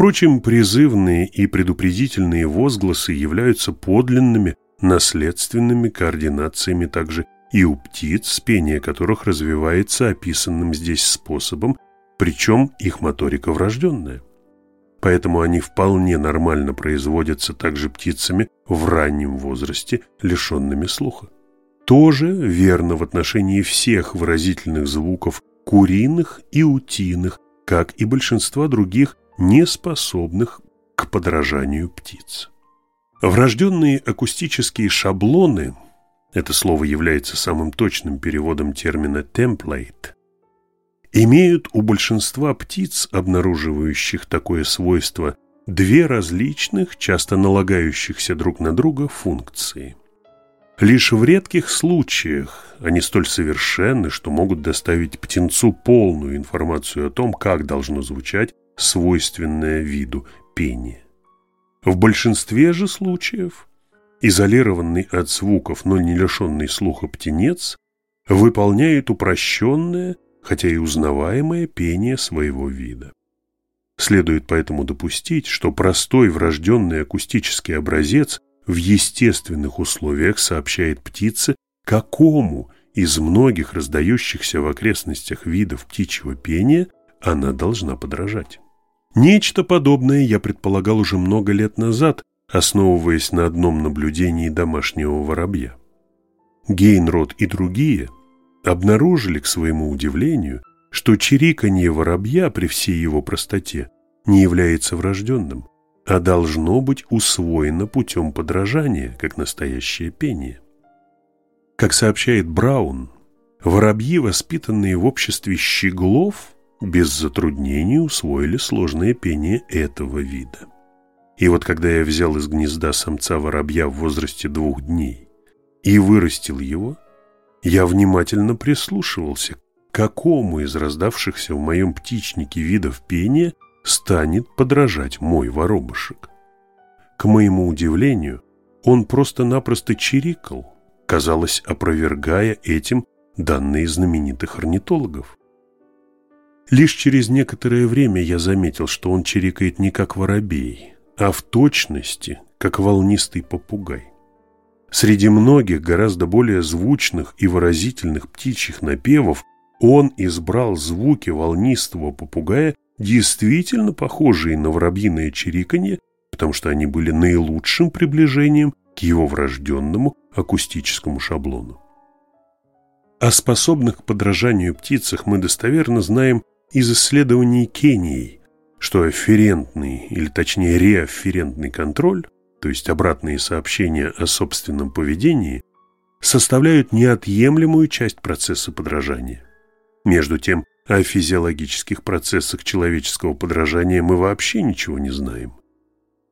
Впрочем, призывные и предупредительные возгласы являются подлинными наследственными координациями также и у птиц, пение которых развивается описанным здесь способом, причем их моторика врожденная. Поэтому они вполне нормально производятся также птицами в раннем возрасте, лишенными слуха. Тоже верно в отношении всех выразительных звуков куриных и утиных, как и большинства других неспособных к подражанию птиц. Врожденные акустические шаблоны – это слово является самым точным переводом термина «template», имеют у большинства птиц, обнаруживающих такое свойство, две различных, часто налагающихся друг на друга функции. Лишь в редких случаях они столь совершенны, что могут доставить птенцу полную информацию о том, как должно звучать свойственное виду пение. В большинстве же случаев изолированный от звуков, но не лишенный слуха птенец выполняет упрощенное, хотя и узнаваемое пение своего вида. Следует поэтому допустить, что простой врожденный акустический образец в естественных условиях сообщает птице, какому из многих раздающихся в окрестностях видов птичьего пения она должна подражать. Нечто подобное я предполагал уже много лет назад, основываясь на одном наблюдении домашнего воробья. Гейнрод и другие обнаружили, к своему удивлению, что чириканье воробья при всей его простоте не является врожденным, а должно быть усвоено путем подражания, как настоящее пение. Как сообщает Браун, воробьи, воспитанные в обществе щеглов, без затруднений усвоили сложное пение этого вида. И вот когда я взял из гнезда самца воробья в возрасте двух дней и вырастил его, я внимательно прислушивался, какому из раздавшихся в моем птичнике видов пения станет подражать мой воробушек. К моему удивлению, он просто-напросто чирикал, казалось, опровергая этим данные знаменитых орнитологов. Лишь через некоторое время я заметил, что он чирикает не как воробей, а в точности, как волнистый попугай. Среди многих гораздо более звучных и выразительных птичьих напевов он избрал звуки волнистого попугая, действительно похожие на воробьиное чириканье, потому что они были наилучшим приближением к его врожденному акустическому шаблону. О способных к подражанию птицах мы достоверно знаем из исследований Кении, что афферентный, или точнее реафферентный контроль, то есть обратные сообщения о собственном поведении, составляют неотъемлемую часть процесса подражания. Между тем, о физиологических процессах человеческого подражания мы вообще ничего не знаем.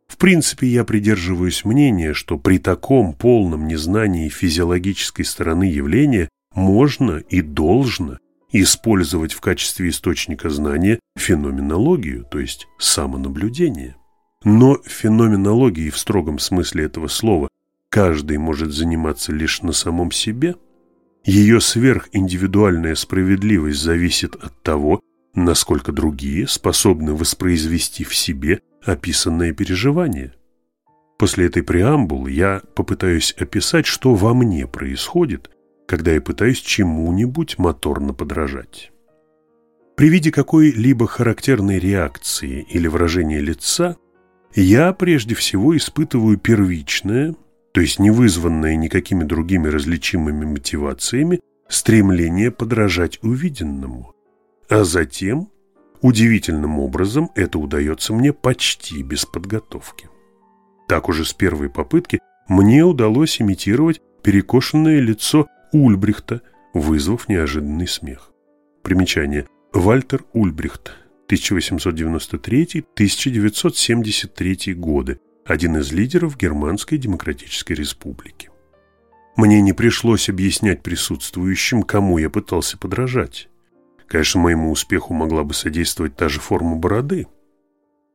В принципе, я придерживаюсь мнения, что при таком полном незнании физиологической стороны явления можно и должно использовать в качестве источника знания феноменологию, то есть самонаблюдение. Но феноменологией в строгом смысле этого слова каждый может заниматься лишь на самом себе. Ее сверхиндивидуальная справедливость зависит от того, насколько другие способны воспроизвести в себе описанное переживание. После этой преамбулы я попытаюсь описать, что во мне происходит, когда я пытаюсь чему-нибудь моторно подражать. При виде какой-либо характерной реакции или выражения лица я прежде всего испытываю первичное, то есть не вызванное никакими другими различимыми мотивациями, стремление подражать увиденному, а затем удивительным образом это удается мне почти без подготовки. Так уже с первой попытки мне удалось имитировать перекошенное лицо Ульбрихта, вызвав неожиданный смех. Примечание. Вальтер Ульбрихт, 1893-1973 годы, один из лидеров Германской Демократической Республики. Мне не пришлось объяснять присутствующим, кому я пытался подражать. Конечно, моему успеху могла бы содействовать та же форма бороды.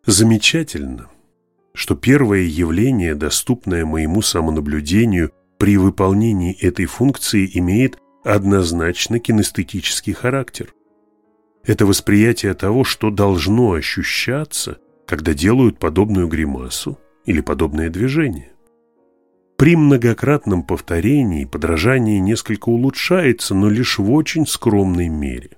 Замечательно, что первое явление, доступное моему самонаблюдению при выполнении этой функции, имеет однозначно кинестетический характер. Это восприятие того, что должно ощущаться, когда делают подобную гримасу или подобное движение. При многократном повторении подражание несколько улучшается, но лишь в очень скромной мере.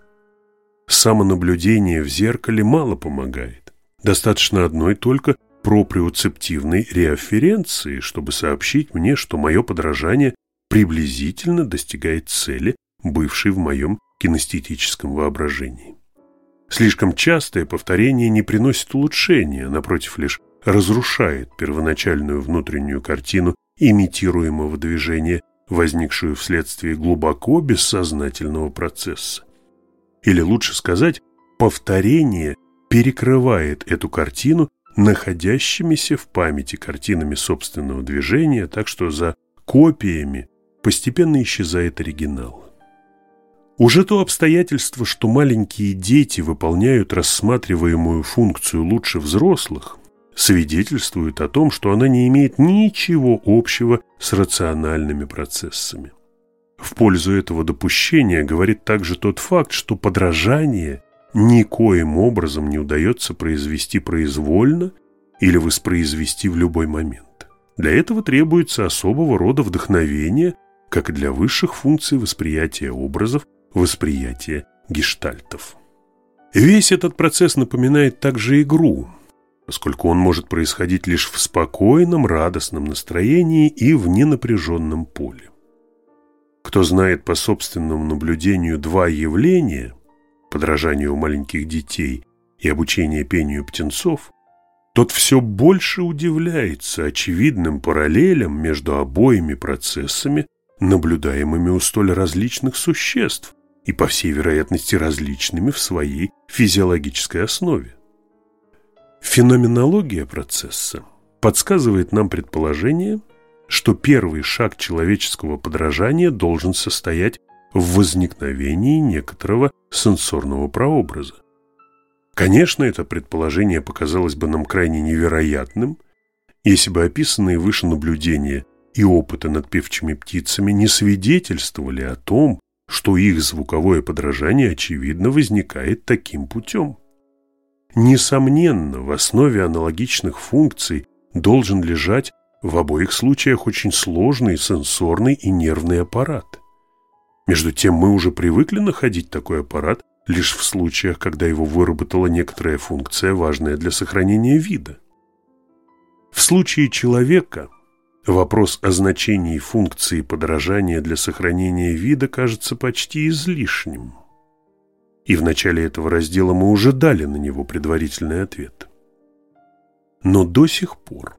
Самонаблюдение в зеркале мало помогает. Достаточно одной только проприоцептивной реафференции, чтобы сообщить мне, что мое подражание приблизительно достигает цели, бывшей в моем кинестетическом воображении. Слишком частое повторение не приносит улучшения, напротив, лишь разрушает первоначальную внутреннюю картину имитируемого движения, возникшую вследствие глубоко бессознательного процесса. Или лучше сказать, повторение перекрывает эту картину находящимися в памяти картинами собственного движения, так что за копиями постепенно исчезает оригинал. Уже то обстоятельство, что маленькие дети выполняют рассматриваемую функцию лучше взрослых, свидетельствует о том, что она не имеет ничего общего с рациональными процессами. В пользу этого допущения говорит также тот факт, что подражание никоим образом не удается произвести произвольно или воспроизвести в любой момент. Для этого требуется особого рода вдохновение, как и для высших функций восприятия образов, восприятия гештальтов. Весь этот процесс напоминает также игру, поскольку он может происходить лишь в спокойном, радостном настроении и в ненапряженном поле. Кто знает по собственному наблюдению два явления – подражание у маленьких детей и обучение пению птенцов, тот все больше удивляется очевидным параллелям между обоими процессами, наблюдаемыми у столь различных существ и, по всей вероятности, различными в своей физиологической основе. Феноменология процесса подсказывает нам предположение, что первый шаг человеческого подражания должен состоять в возникновении некоторого сенсорного прообраза. Конечно, это предположение показалось бы нам крайне невероятным, если бы описанные выше наблюдения и опыты над певчими птицами не свидетельствовали о том, что их звуковое подражание очевидно возникает таким путем. Несомненно, в основе аналогичных функций должен лежать в обоих случаях очень сложный сенсорный и нервный аппарат. Между тем мы уже привыкли находить такой аппарат лишь в случаях, когда его выработала некоторая функция, важная для сохранения вида. В случае человека вопрос о значении функции подражания для сохранения вида кажется почти излишним и в начале этого раздела мы уже дали на него предварительный ответ. Но до сих пор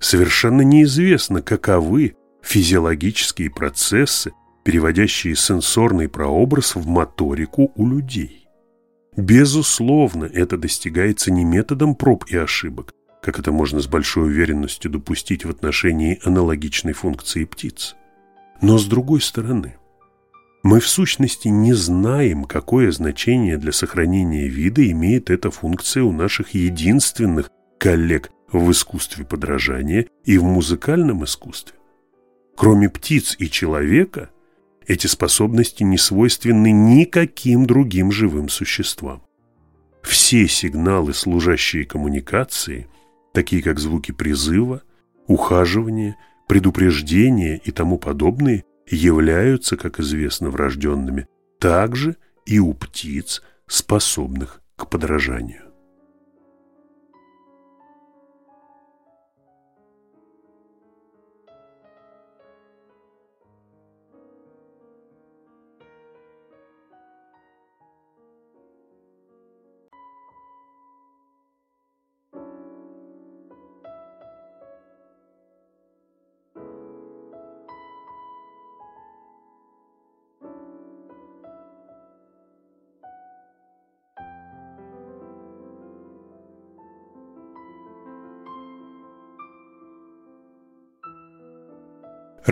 совершенно неизвестно, каковы физиологические процессы, переводящие сенсорный прообраз в моторику у людей. Безусловно, это достигается не методом проб и ошибок, как это можно с большой уверенностью допустить в отношении аналогичной функции птиц. Но с другой стороны – мы в сущности не знаем, какое значение для сохранения вида имеет эта функция у наших единственных коллег в искусстве подражания и в музыкальном искусстве. Кроме птиц и человека, эти способности не свойственны никаким другим живым существам. Все сигналы, служащие коммуникации, такие как звуки призыва, ухаживания, предупреждения и тому подобные, являются, как известно, врожденными, также и у птиц, способных к подражанию.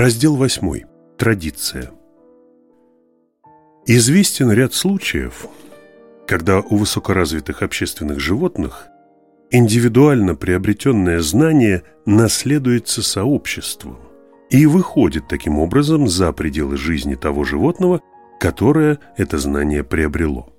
Раздел 8. Традиция. Известен ряд случаев, когда у высокоразвитых общественных животных индивидуально приобретенное знание наследуется сообществом и выходит таким образом за пределы жизни того животного, которое это знание приобрело.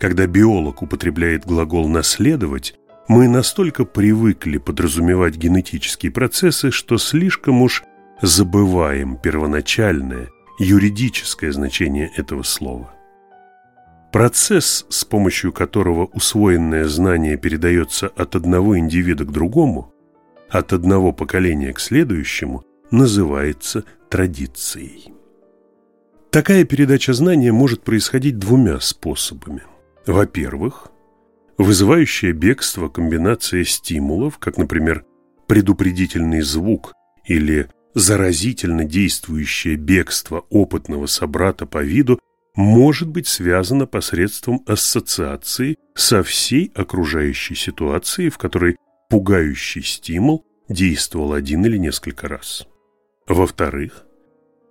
Когда биолог употребляет глагол «наследовать», мы настолько привыкли подразумевать генетические процессы, что слишком уж забываем первоначальное юридическое значение этого слова. Процесс, с помощью которого усвоенное знание передается от одного индивида к другому, от одного поколения к следующему, называется традицией. Такая передача знания может происходить двумя способами. Во-первых, вызывающая бегство комбинация стимулов, как, например, предупредительный звук или заразительно действующее бегство опытного собрата по виду может быть связано посредством ассоциации со всей окружающей ситуацией, в которой пугающий стимул действовал один или несколько раз. Во-вторых,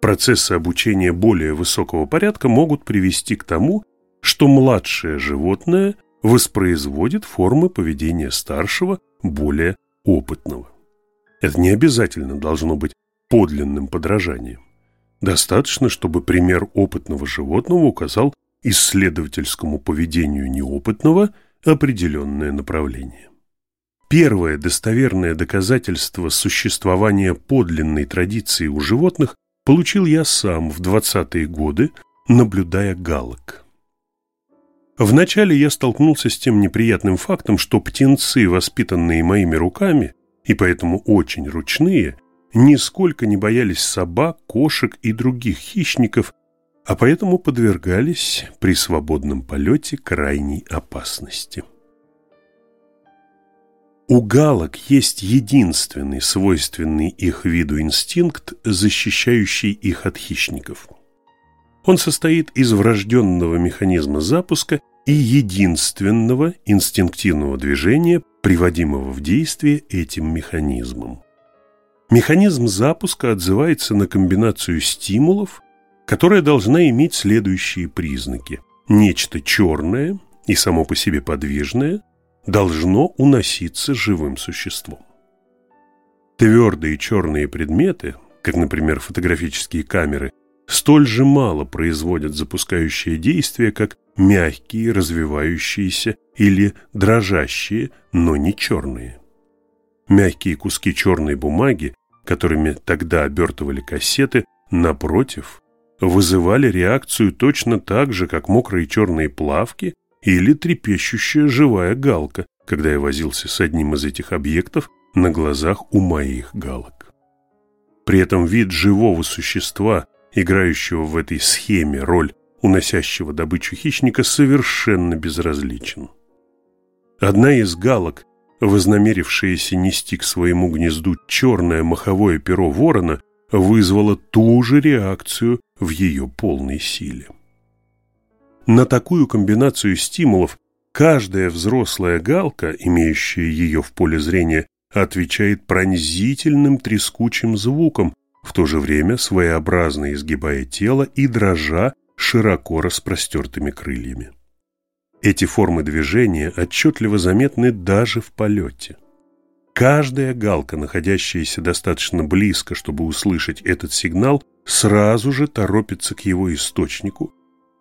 процессы обучения более высокого порядка могут привести к тому, что младшее животное воспроизводит формы поведения старшего, более опытного. Это не обязательно должно быть подлинным подражанием. Достаточно, чтобы пример опытного животного указал исследовательскому поведению неопытного определенное направление. Первое достоверное доказательство существования подлинной традиции у животных получил я сам в 20-е годы, наблюдая галок. Вначале я столкнулся с тем неприятным фактом, что птенцы, воспитанные моими руками, и поэтому очень ручные, нисколько не боялись собак, кошек и других хищников, а поэтому подвергались при свободном полете крайней опасности. У галок есть единственный свойственный их виду инстинкт, защищающий их от хищников. Он состоит из врожденного механизма запуска и единственного инстинктивного движения, приводимого в действие этим механизмом. Механизм запуска отзывается на комбинацию стимулов, которая должна иметь следующие признаки. Нечто черное и само по себе подвижное должно уноситься живым существом. Твердые черные предметы, как, например, фотографические камеры, столь же мало производят запускающее действие, как мягкие, развивающиеся или дрожащие, но не черные. Мягкие куски черной бумаги, которыми тогда обертывали кассеты, напротив, вызывали реакцию точно так же, как мокрые черные плавки или трепещущая живая галка, когда я возился с одним из этих объектов на глазах у моих галок. При этом вид живого существа, играющего в этой схеме роль уносящего добычу хищника, совершенно безразличен. Одна из галок, вознамерившаяся нести к своему гнезду черное маховое перо ворона, вызвала ту же реакцию в ее полной силе. На такую комбинацию стимулов каждая взрослая галка, имеющая ее в поле зрения, отвечает пронзительным трескучим звуком, в то же время своеобразно изгибая тело и дрожа широко распростертыми крыльями. Эти формы движения отчетливо заметны даже в полете. Каждая галка, находящаяся достаточно близко, чтобы услышать этот сигнал, сразу же торопится к его источнику,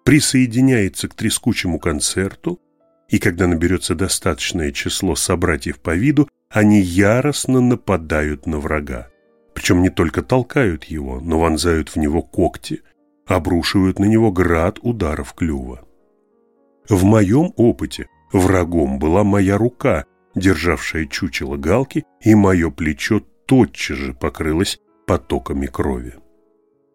присоединяется к трескучему концерту, и когда наберется достаточное число собратьев по виду, они яростно нападают на врага. Причем не только толкают его, но вонзают в него когти, обрушивают на него град ударов клюва. В моем опыте врагом была моя рука, державшая чучело галки, и мое плечо тотчас же покрылось потоками крови.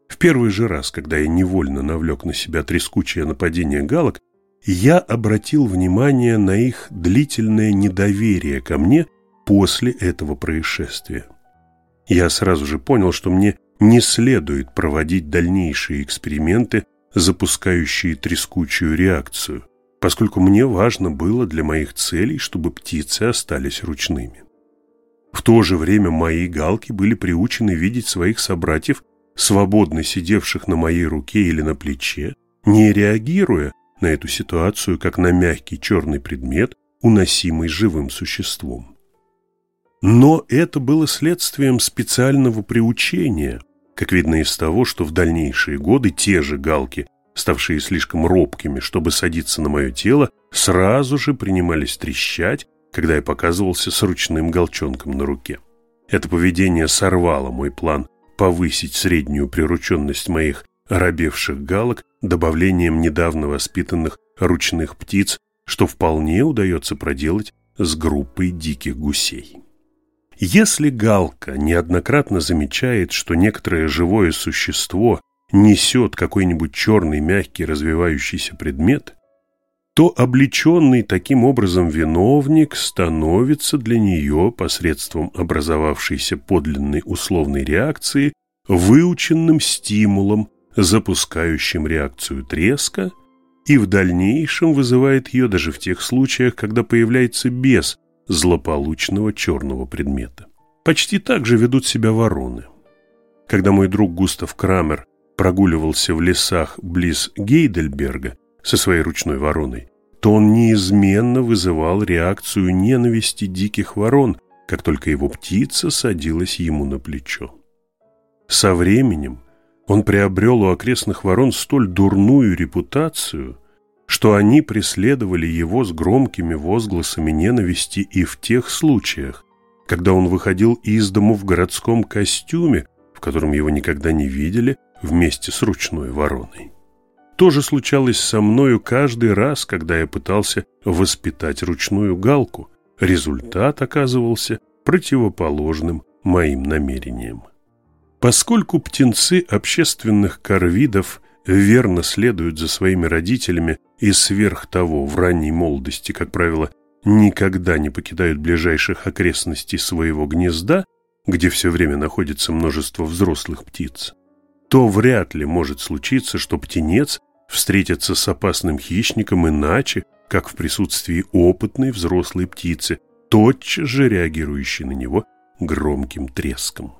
В первый же раз, когда я невольно навлек на себя трескучее нападение галок, я обратил внимание на их длительное недоверие ко мне после этого происшествия. Я сразу же понял, что мне не следует проводить дальнейшие эксперименты, запускающие трескучую реакцию, поскольку мне важно было для моих целей, чтобы птицы остались ручными. В то же время мои галки были приучены видеть своих собратьев, свободно сидевших на моей руке или на плече, не реагируя на эту ситуацию как на мягкий черный предмет, уносимой живым существом. Но это было следствием специального приучения, как видно из того, что в дальнейшие годы те же галки, ставшие слишком робкими, чтобы садиться на мое тело, сразу же принимались трещать, когда я показывался с ручным галчонком на руке. Это поведение сорвало мой план повысить среднюю прирученность моих робевших галок добавлением недавно воспитанных ручных птиц, что вполне удается проделать с группой диких гусей. Если галка неоднократно замечает, что некоторое живое существо несет какой-нибудь черный мягкий развивающийся предмет, то облеченный таким образом виновник становится для нее посредством образовавшейся подлинной условной реакции выученным стимулом, запускающим реакцию треска и в дальнейшем вызывает ее даже в тех случаях, когда появляется без злополучного черного предмета. Почти так же ведут себя вороны. Когда мой друг Густав Крамер прогуливался в лесах близ Гейдельберга, со своей ручной вороной, то он неизменно вызывал реакцию ненависти диких ворон, как только его птица садилась ему на плечо. Со временем он приобрел у окрестных ворон столь дурную репутацию, что они преследовали его с громкими возгласами ненависти и в тех случаях, когда он выходил из дому в городском костюме, в котором его никогда не видели, вместе с ручной вороной. То же случалось со мною каждый раз, когда я пытался воспитать ручную галку. Результат оказывался противоположным моим намерениям. Поскольку птенцы общественных корвидов верно следуют за своими родителями и сверх того в ранней молодости, как правило, никогда не покидают ближайших окрестностей своего гнезда, где все время находится множество взрослых птиц, то вряд ли может случиться, что птенец встретится с опасным хищником иначе, как в присутствии опытной взрослой птицы, тотчас же реагирующей на него громким треском.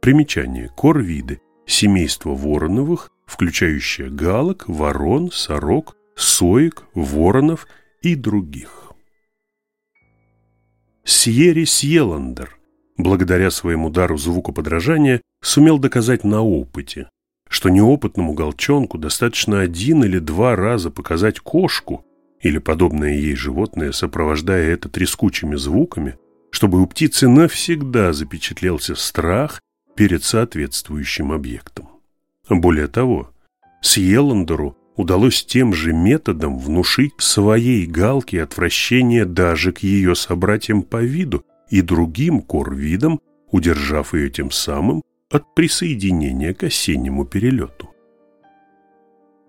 Примечание. Корвиды. Семейство вороновых, включающее галок, ворон, сорок, соек, воронов и других. Сьерри Сьеландер, благодаря своему дару звукоподражания, сумел доказать на опыте, что неопытному голчонку достаточно один или два раза показать кошку или подобное ей животное, сопровождая это трескучими звуками, чтобы у птицы навсегда запечатлелся страх перед соответствующим объектом. Более того, Сьеландеру удалось тем же методом внушить своей галке отвращение даже к ее собратьям по виду и другим корвидам, удержав ее тем самым от присоединения к осеннему перелету.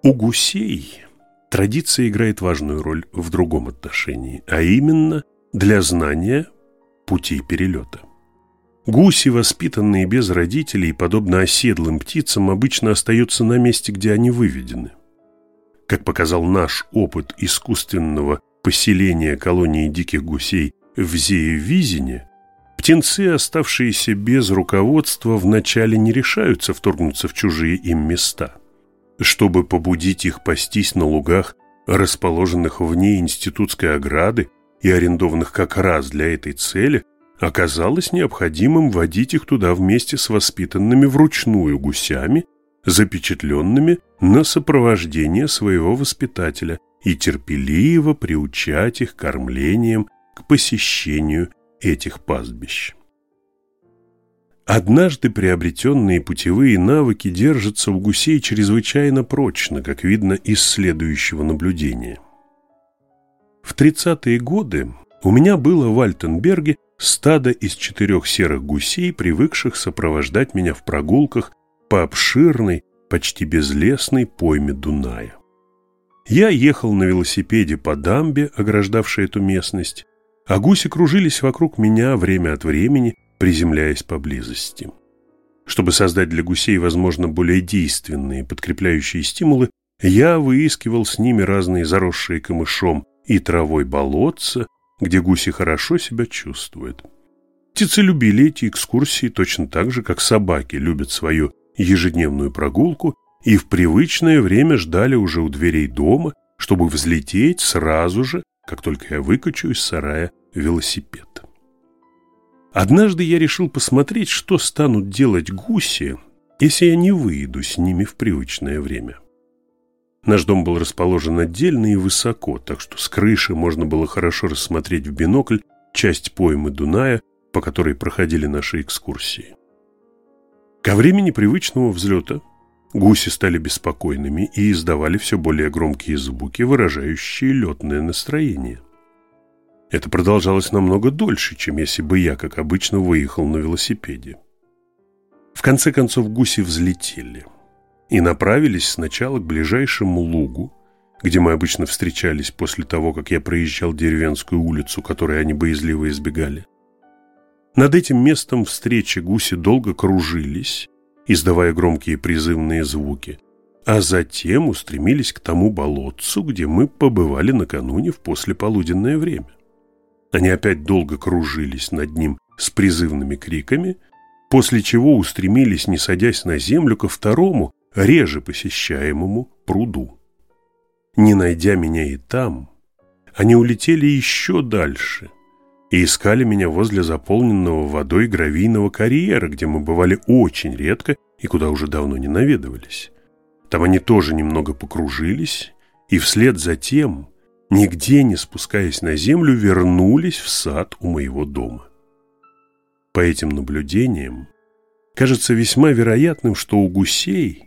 У гусей традиция играет важную роль в другом отношении, а именно для знания путей перелета. Гуси, воспитанные без родителей, подобно оседлым птицам, обычно остаются на месте, где они выведены. Как показал наш опыт искусственного поселения колонии диких гусей в Зеевизине, Птенцы, оставшиеся без руководства, вначале не решаются вторгнуться в чужие им места. Чтобы побудить их пастись на лугах, расположенных вне институтской ограды и арендованных как раз для этой цели, оказалось необходимым водить их туда вместе с воспитанными вручную гусями, запечатленными на сопровождение своего воспитателя и терпеливо приучать их кормлением к посещению этих пастбищ. Однажды приобретенные путевые навыки держатся у гусей чрезвычайно прочно, как видно из следующего наблюдения. В 30-е годы у меня было в Альтенберге стадо из четырех серых гусей, привыкших сопровождать меня в прогулках по обширной, почти безлесной пойме Дуная. Я ехал на велосипеде по дамбе, ограждавшей эту местность, а гуси кружились вокруг меня время от времени, приземляясь поблизости. Чтобы создать для гусей, возможно, более действенные подкрепляющие стимулы, я выискивал с ними разные заросшие камышом и травой болотца, где гуси хорошо себя чувствуют. Птицы любили эти экскурсии точно так же, как собаки любят свою ежедневную прогулку и в привычное время ждали уже у дверей дома, чтобы взлететь сразу же как только я выкачу из сарая велосипед. Однажды я решил посмотреть, что станут делать гуси, если я не выйду с ними в привычное время. Наш дом был расположен отдельно и высоко, так что с крыши можно было хорошо рассмотреть в бинокль часть поймы Дуная, по которой проходили наши экскурсии. Ко времени привычного взлета гуси стали беспокойными и издавали все более громкие звуки, выражающие летное настроение. Это продолжалось намного дольше, чем если бы я, как обычно, выехал на велосипеде. В конце концов гуси взлетели – и направились сначала к ближайшему лугу, где мы обычно встречались после того, как я проезжал деревенскую улицу, которой они боязливо избегали. Над этим местом встречи гуси долго кружились, издавая громкие призывные звуки, а затем устремились к тому болотцу, где мы побывали накануне в послеполуденное время. Они опять долго кружились над ним с призывными криками, после чего устремились, не садясь на землю, ко второму, реже посещаемому пруду. Не найдя меня и там, они улетели еще дальше и искали меня возле заполненного водой гравийного карьера, где мы бывали очень редко и куда уже давно не наведывались. Там они тоже немного покружились и вслед за тем, нигде не спускаясь на землю, вернулись в сад у моего дома. По этим наблюдениям кажется весьма вероятным, что у гусей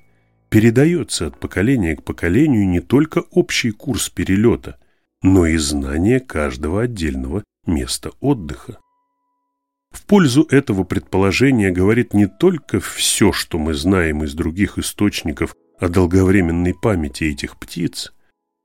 передается от поколения к поколению не только общий курс перелета, но и знание каждого отдельного места отдыха. В пользу этого предположения говорит не только все, что мы знаем из других источников о долговременной памяти этих птиц,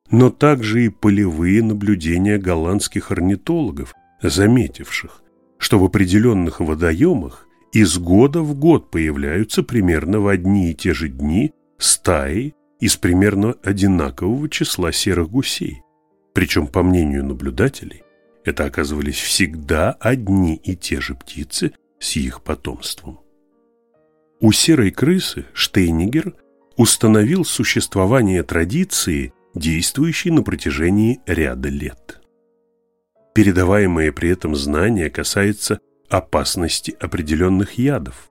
но также и полевые наблюдения голландских орнитологов, заметивших, что в определенных водоемах из года в год появляются примерно в одни и те же дни стаи из примерно одинакового числа серых гусей. Причем, по мнению наблюдателей, это оказывались всегда одни и те же птицы с их потомством. У серой крысы Штейнигер установил существование традиции, действующей на протяжении ряда лет. Передаваемое при этом знание касается опасности определенных ядов,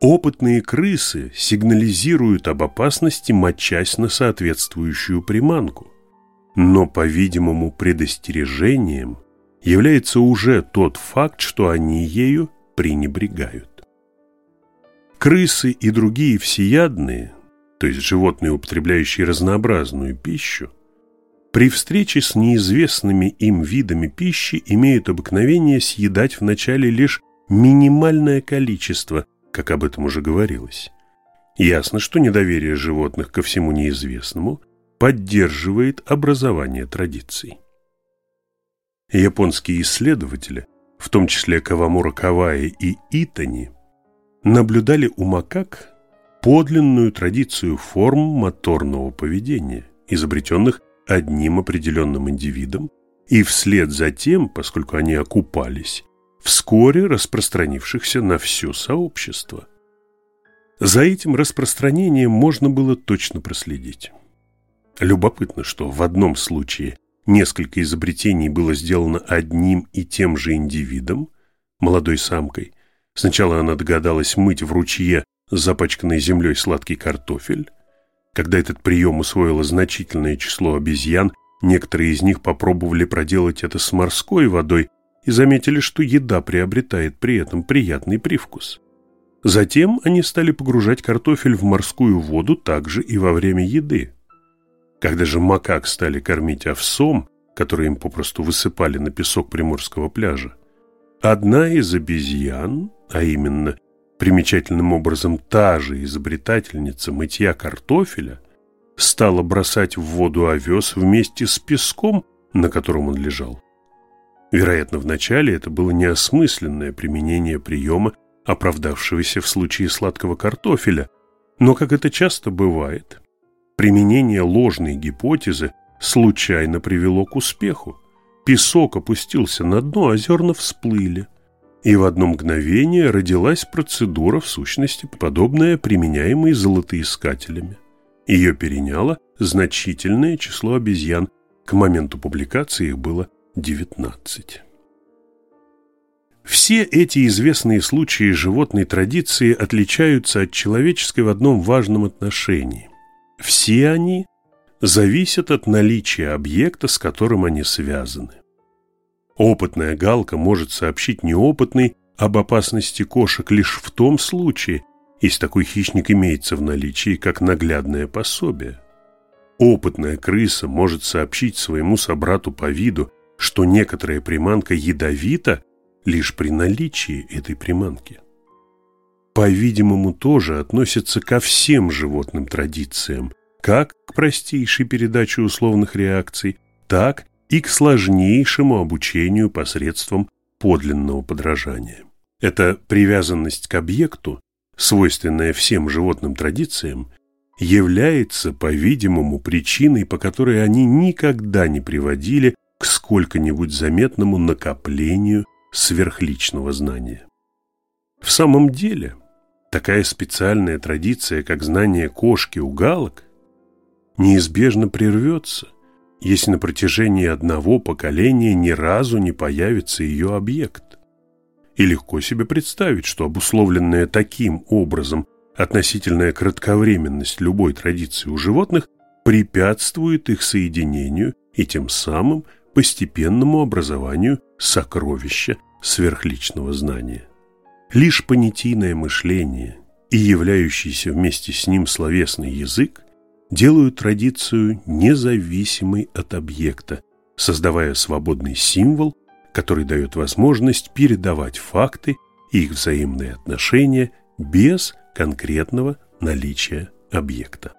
Опытные крысы сигнализируют об опасности, мочась на соответствующую приманку. Но, по-видимому, предостережением является уже тот факт, что они ею пренебрегают. Крысы и другие всеядные, то есть животные, употребляющие разнообразную пищу, при встрече с неизвестными им видами пищи имеют обыкновение съедать вначале лишь минимальное количество – как об этом уже говорилось. Ясно, что недоверие животных ко всему неизвестному поддерживает образование традиций. Японские исследователи, в том числе Кавамура Каваи и Итани, наблюдали у макак подлинную традицию форм моторного поведения, изобретенных одним определенным индивидом, и вслед за тем, поскольку они окупались, вскоре распространившихся на все сообщество. За этим распространением можно было точно проследить. Любопытно, что в одном случае несколько изобретений было сделано одним и тем же индивидом, молодой самкой. Сначала она догадалась мыть в ручье запачканной землей сладкий картофель. Когда этот прием усвоило значительное число обезьян, некоторые из них попробовали проделать это с морской водой, и заметили, что еда приобретает при этом приятный привкус. Затем они стали погружать картофель в морскую воду также и во время еды. Когда же макак стали кормить овсом, который им попросту высыпали на песок приморского пляжа, одна из обезьян, а именно примечательным образом та же изобретательница мытья картофеля, стала бросать в воду овес вместе с песком, на котором он лежал. Вероятно, вначале это было неосмысленное применение приема, оправдавшегося в случае сладкого картофеля, но, как это часто бывает, применение ложной гипотезы случайно привело к успеху. Песок опустился на дно, а зерна всплыли. И в одно мгновение родилась процедура, в сущности, подобная применяемой золотоискателями. Ее переняло значительное число обезьян, К моменту публикации их было 19. Все эти известные случаи животной традиции отличаются от человеческой в одном важном отношении. Все они зависят от наличия объекта, с которым они связаны. Опытная галка может сообщить неопытной об опасности кошек лишь в том случае, если такой хищник имеется в наличии как наглядное пособие. Опытная крыса может сообщить своему собрату по виду, что некоторая приманка ядовита лишь при наличии этой приманки. По-видимому, тоже относится ко всем животным традициям, как к простейшей передаче условных реакций, так и к сложнейшему обучению посредством подлинного подражания. Эта привязанность к объекту, свойственная всем животным традициям, является, по-видимому, причиной, по которой они никогда не приводили к сколько-нибудь заметному накоплению сверхличного знания. В самом деле, такая специальная традиция, как знание кошки у галок, неизбежно прервется, если на протяжении одного поколения ни разу не появится ее объект. И легко себе представить, что обусловленная таким образом относительная кратковременность любой традиции у животных препятствует их соединению и тем самым постепенному образованию сокровища сверхличного знания. Лишь понятийное мышление и являющийся вместе с ним словесный язык делают традицию независимой от объекта, создавая свободный символ, который дает возможность передавать факты и их взаимные отношения без конкретного наличия объекта.